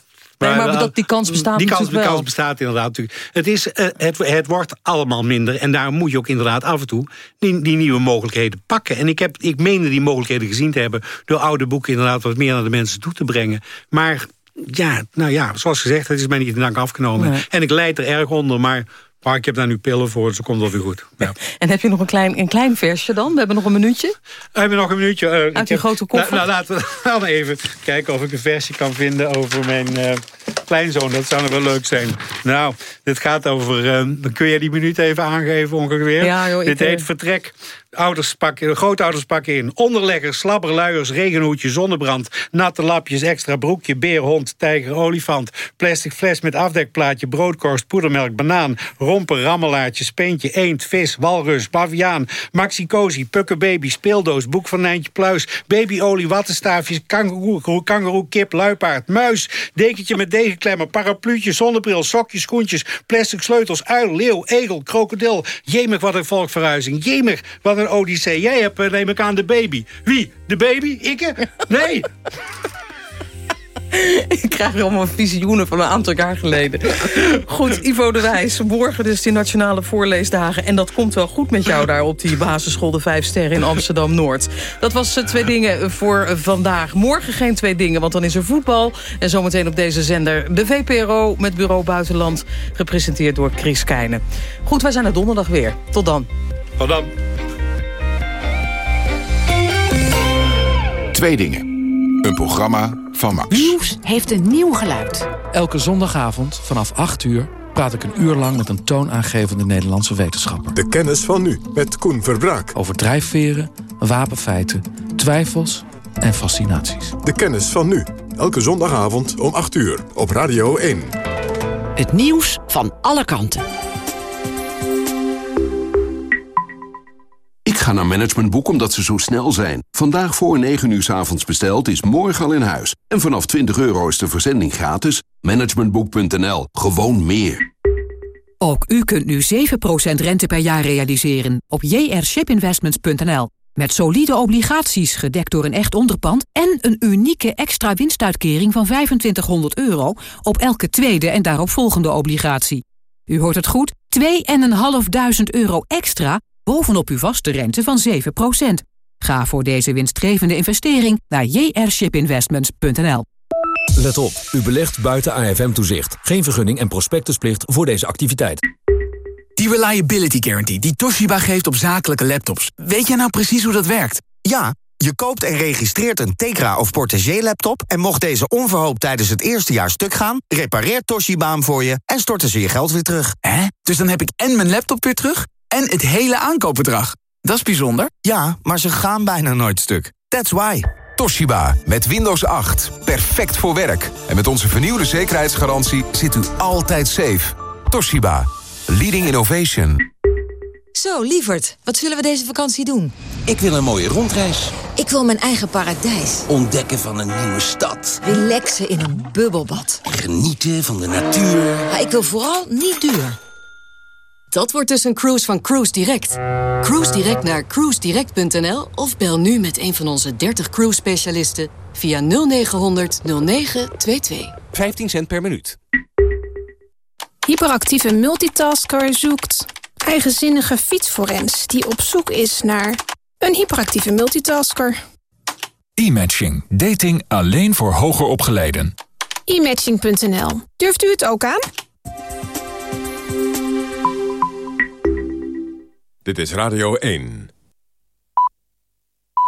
Nee, maar, maar dat, die kans bestaat die kans, natuurlijk die wel. kans bestaat inderdaad natuurlijk. Het, is, uh, het, het wordt allemaal minder. En daarom moet je ook inderdaad af en toe die, die nieuwe mogelijkheden pakken. En ik, heb, ik meende die mogelijkheden gezien te hebben... door oude boeken inderdaad wat meer naar de mensen toe te brengen. Maar ja, nou ja, zoals gezegd, het is mij niet in dank afgenomen. Nee. En ik leid er erg onder, maar... Maar ik heb daar nu pillen voor, zo komt dat weer goed. Ja. [LAUGHS] En heb je nog een klein, een klein versje dan? We hebben nog een minuutje. We hebben nog een minuutje. Uh, Uit die heb, grote koffer. Nou, nou, laten we [LAUGHS] dan even kijken of ik een versje kan vinden over mijn uh, kleinzoon. Dat zou nog wel leuk zijn. Nou, dit gaat over... Uh, kun je die minuut even aangeven ongeveer? Ja, joh, dit heet Vertrek. Ouders pakken, grootouders pakken in. Onderleggers, slabberluiers, regenhoedje, zonnebrand... natte lapjes, extra broekje, beer, hond, tijger, olifant... plastic fles met afdekplaatje, broodkorst, poedermelk, banaan... romper, rammelaartje, speentje, eend, vis, walrus, baviaan... maxi-cozy, pukkenbaby, speeldoos, boek van Nijntje Pluis... babyolie, wattenstaafjes, kangeroe, kip, luipaard, muis... dekentje met degenklemmen, parapluutje, zonnebril, sokjes, schoentjes... plastic sleutels, uil, leeuw, egel, krokodil... jemig wat een volkverhuizing, jemig wat een odyssee. Jij hebt, neem ik aan, de baby. Wie? De baby? Ik? Nee. [LAUGHS] Ik krijg weer allemaal visioenen van een aantal jaar geleden. Goed, Ivo de Wijs. Morgen dus die nationale voorleesdagen. En dat komt wel goed met jou daar op die basisschool De Vijf Sterren in Amsterdam-Noord. Dat was uh, twee dingen voor uh, vandaag. Morgen geen twee dingen, want dan is er voetbal. En zometeen op deze zender de VPRO met Bureau Buitenland. Gepresenteerd door Chris Keijnen. Goed, wij zijn er donderdag weer. Tot dan. Tot dan. Twee dingen. Een programma van Max. Nieuws heeft een nieuw geluid. Elke zondagavond vanaf 8 uur praat ik een uur lang met een toonaangevende Nederlandse wetenschapper. De kennis van nu met Koen Verbraak. Over drijfveren, wapenfeiten, twijfels en fascinaties. De kennis van nu. Elke zondagavond om 8 uur op Radio 1. Het nieuws van alle kanten. Ik ga naar Managementboek omdat ze zo snel zijn. Vandaag voor 9 uur 's avonds besteld is morgen al in huis. En vanaf 20 euro is de verzending gratis. Managementboek.nl. Gewoon meer. Ook u kunt nu 7% rente per jaar realiseren op jrshipinvestments.nl. Met solide obligaties gedekt door een echt onderpand... en een unieke extra winstuitkering van 2500 euro... op elke tweede en daaropvolgende obligatie. U hoort het goed, 2.500 euro extra bovenop uw vaste rente van 7%. Ga voor deze winstgevende investering naar jrshipinvestments.nl. Let op, u belegt buiten AFM-toezicht. Geen vergunning en prospectusplicht voor deze activiteit. Die Reliability Guarantee die Toshiba geeft op zakelijke laptops. Weet jij nou precies hoe dat werkt? Ja, je koopt en registreert een Tegra of Portagee laptop... en mocht deze onverhoopt tijdens het eerste jaar stuk gaan... repareert Toshiba hem voor je en storten ze je geld weer terug. Hè? Dus dan heb ik en mijn laptop weer terug en het hele aankoopbedrag. Dat is bijzonder. Ja, maar ze gaan bijna nooit stuk. That's why. Toshiba, met Windows 8. Perfect voor werk. En met onze vernieuwde zekerheidsgarantie zit u altijd safe. Toshiba, leading innovation. Zo, lieverd, wat zullen we deze vakantie doen? Ik wil een mooie rondreis. Ik wil mijn eigen paradijs. Ontdekken van een nieuwe stad. Relaxen in een bubbelbad. Genieten van de natuur. Maar ik wil vooral niet duur. Dat wordt dus een cruise van Cruise Direct. Cruise Direct naar cruisedirect.nl of bel nu met een van onze 30 cruise specialisten via 0900 0922. 15 cent per minuut. Hyperactieve multitasker zoekt eigenzinnige fietsforens die op zoek is naar een hyperactieve multitasker. E-matching. Dating alleen voor hoger opgeleiden. E-matching.nl. Durft u het ook aan? Dit is Radio 1.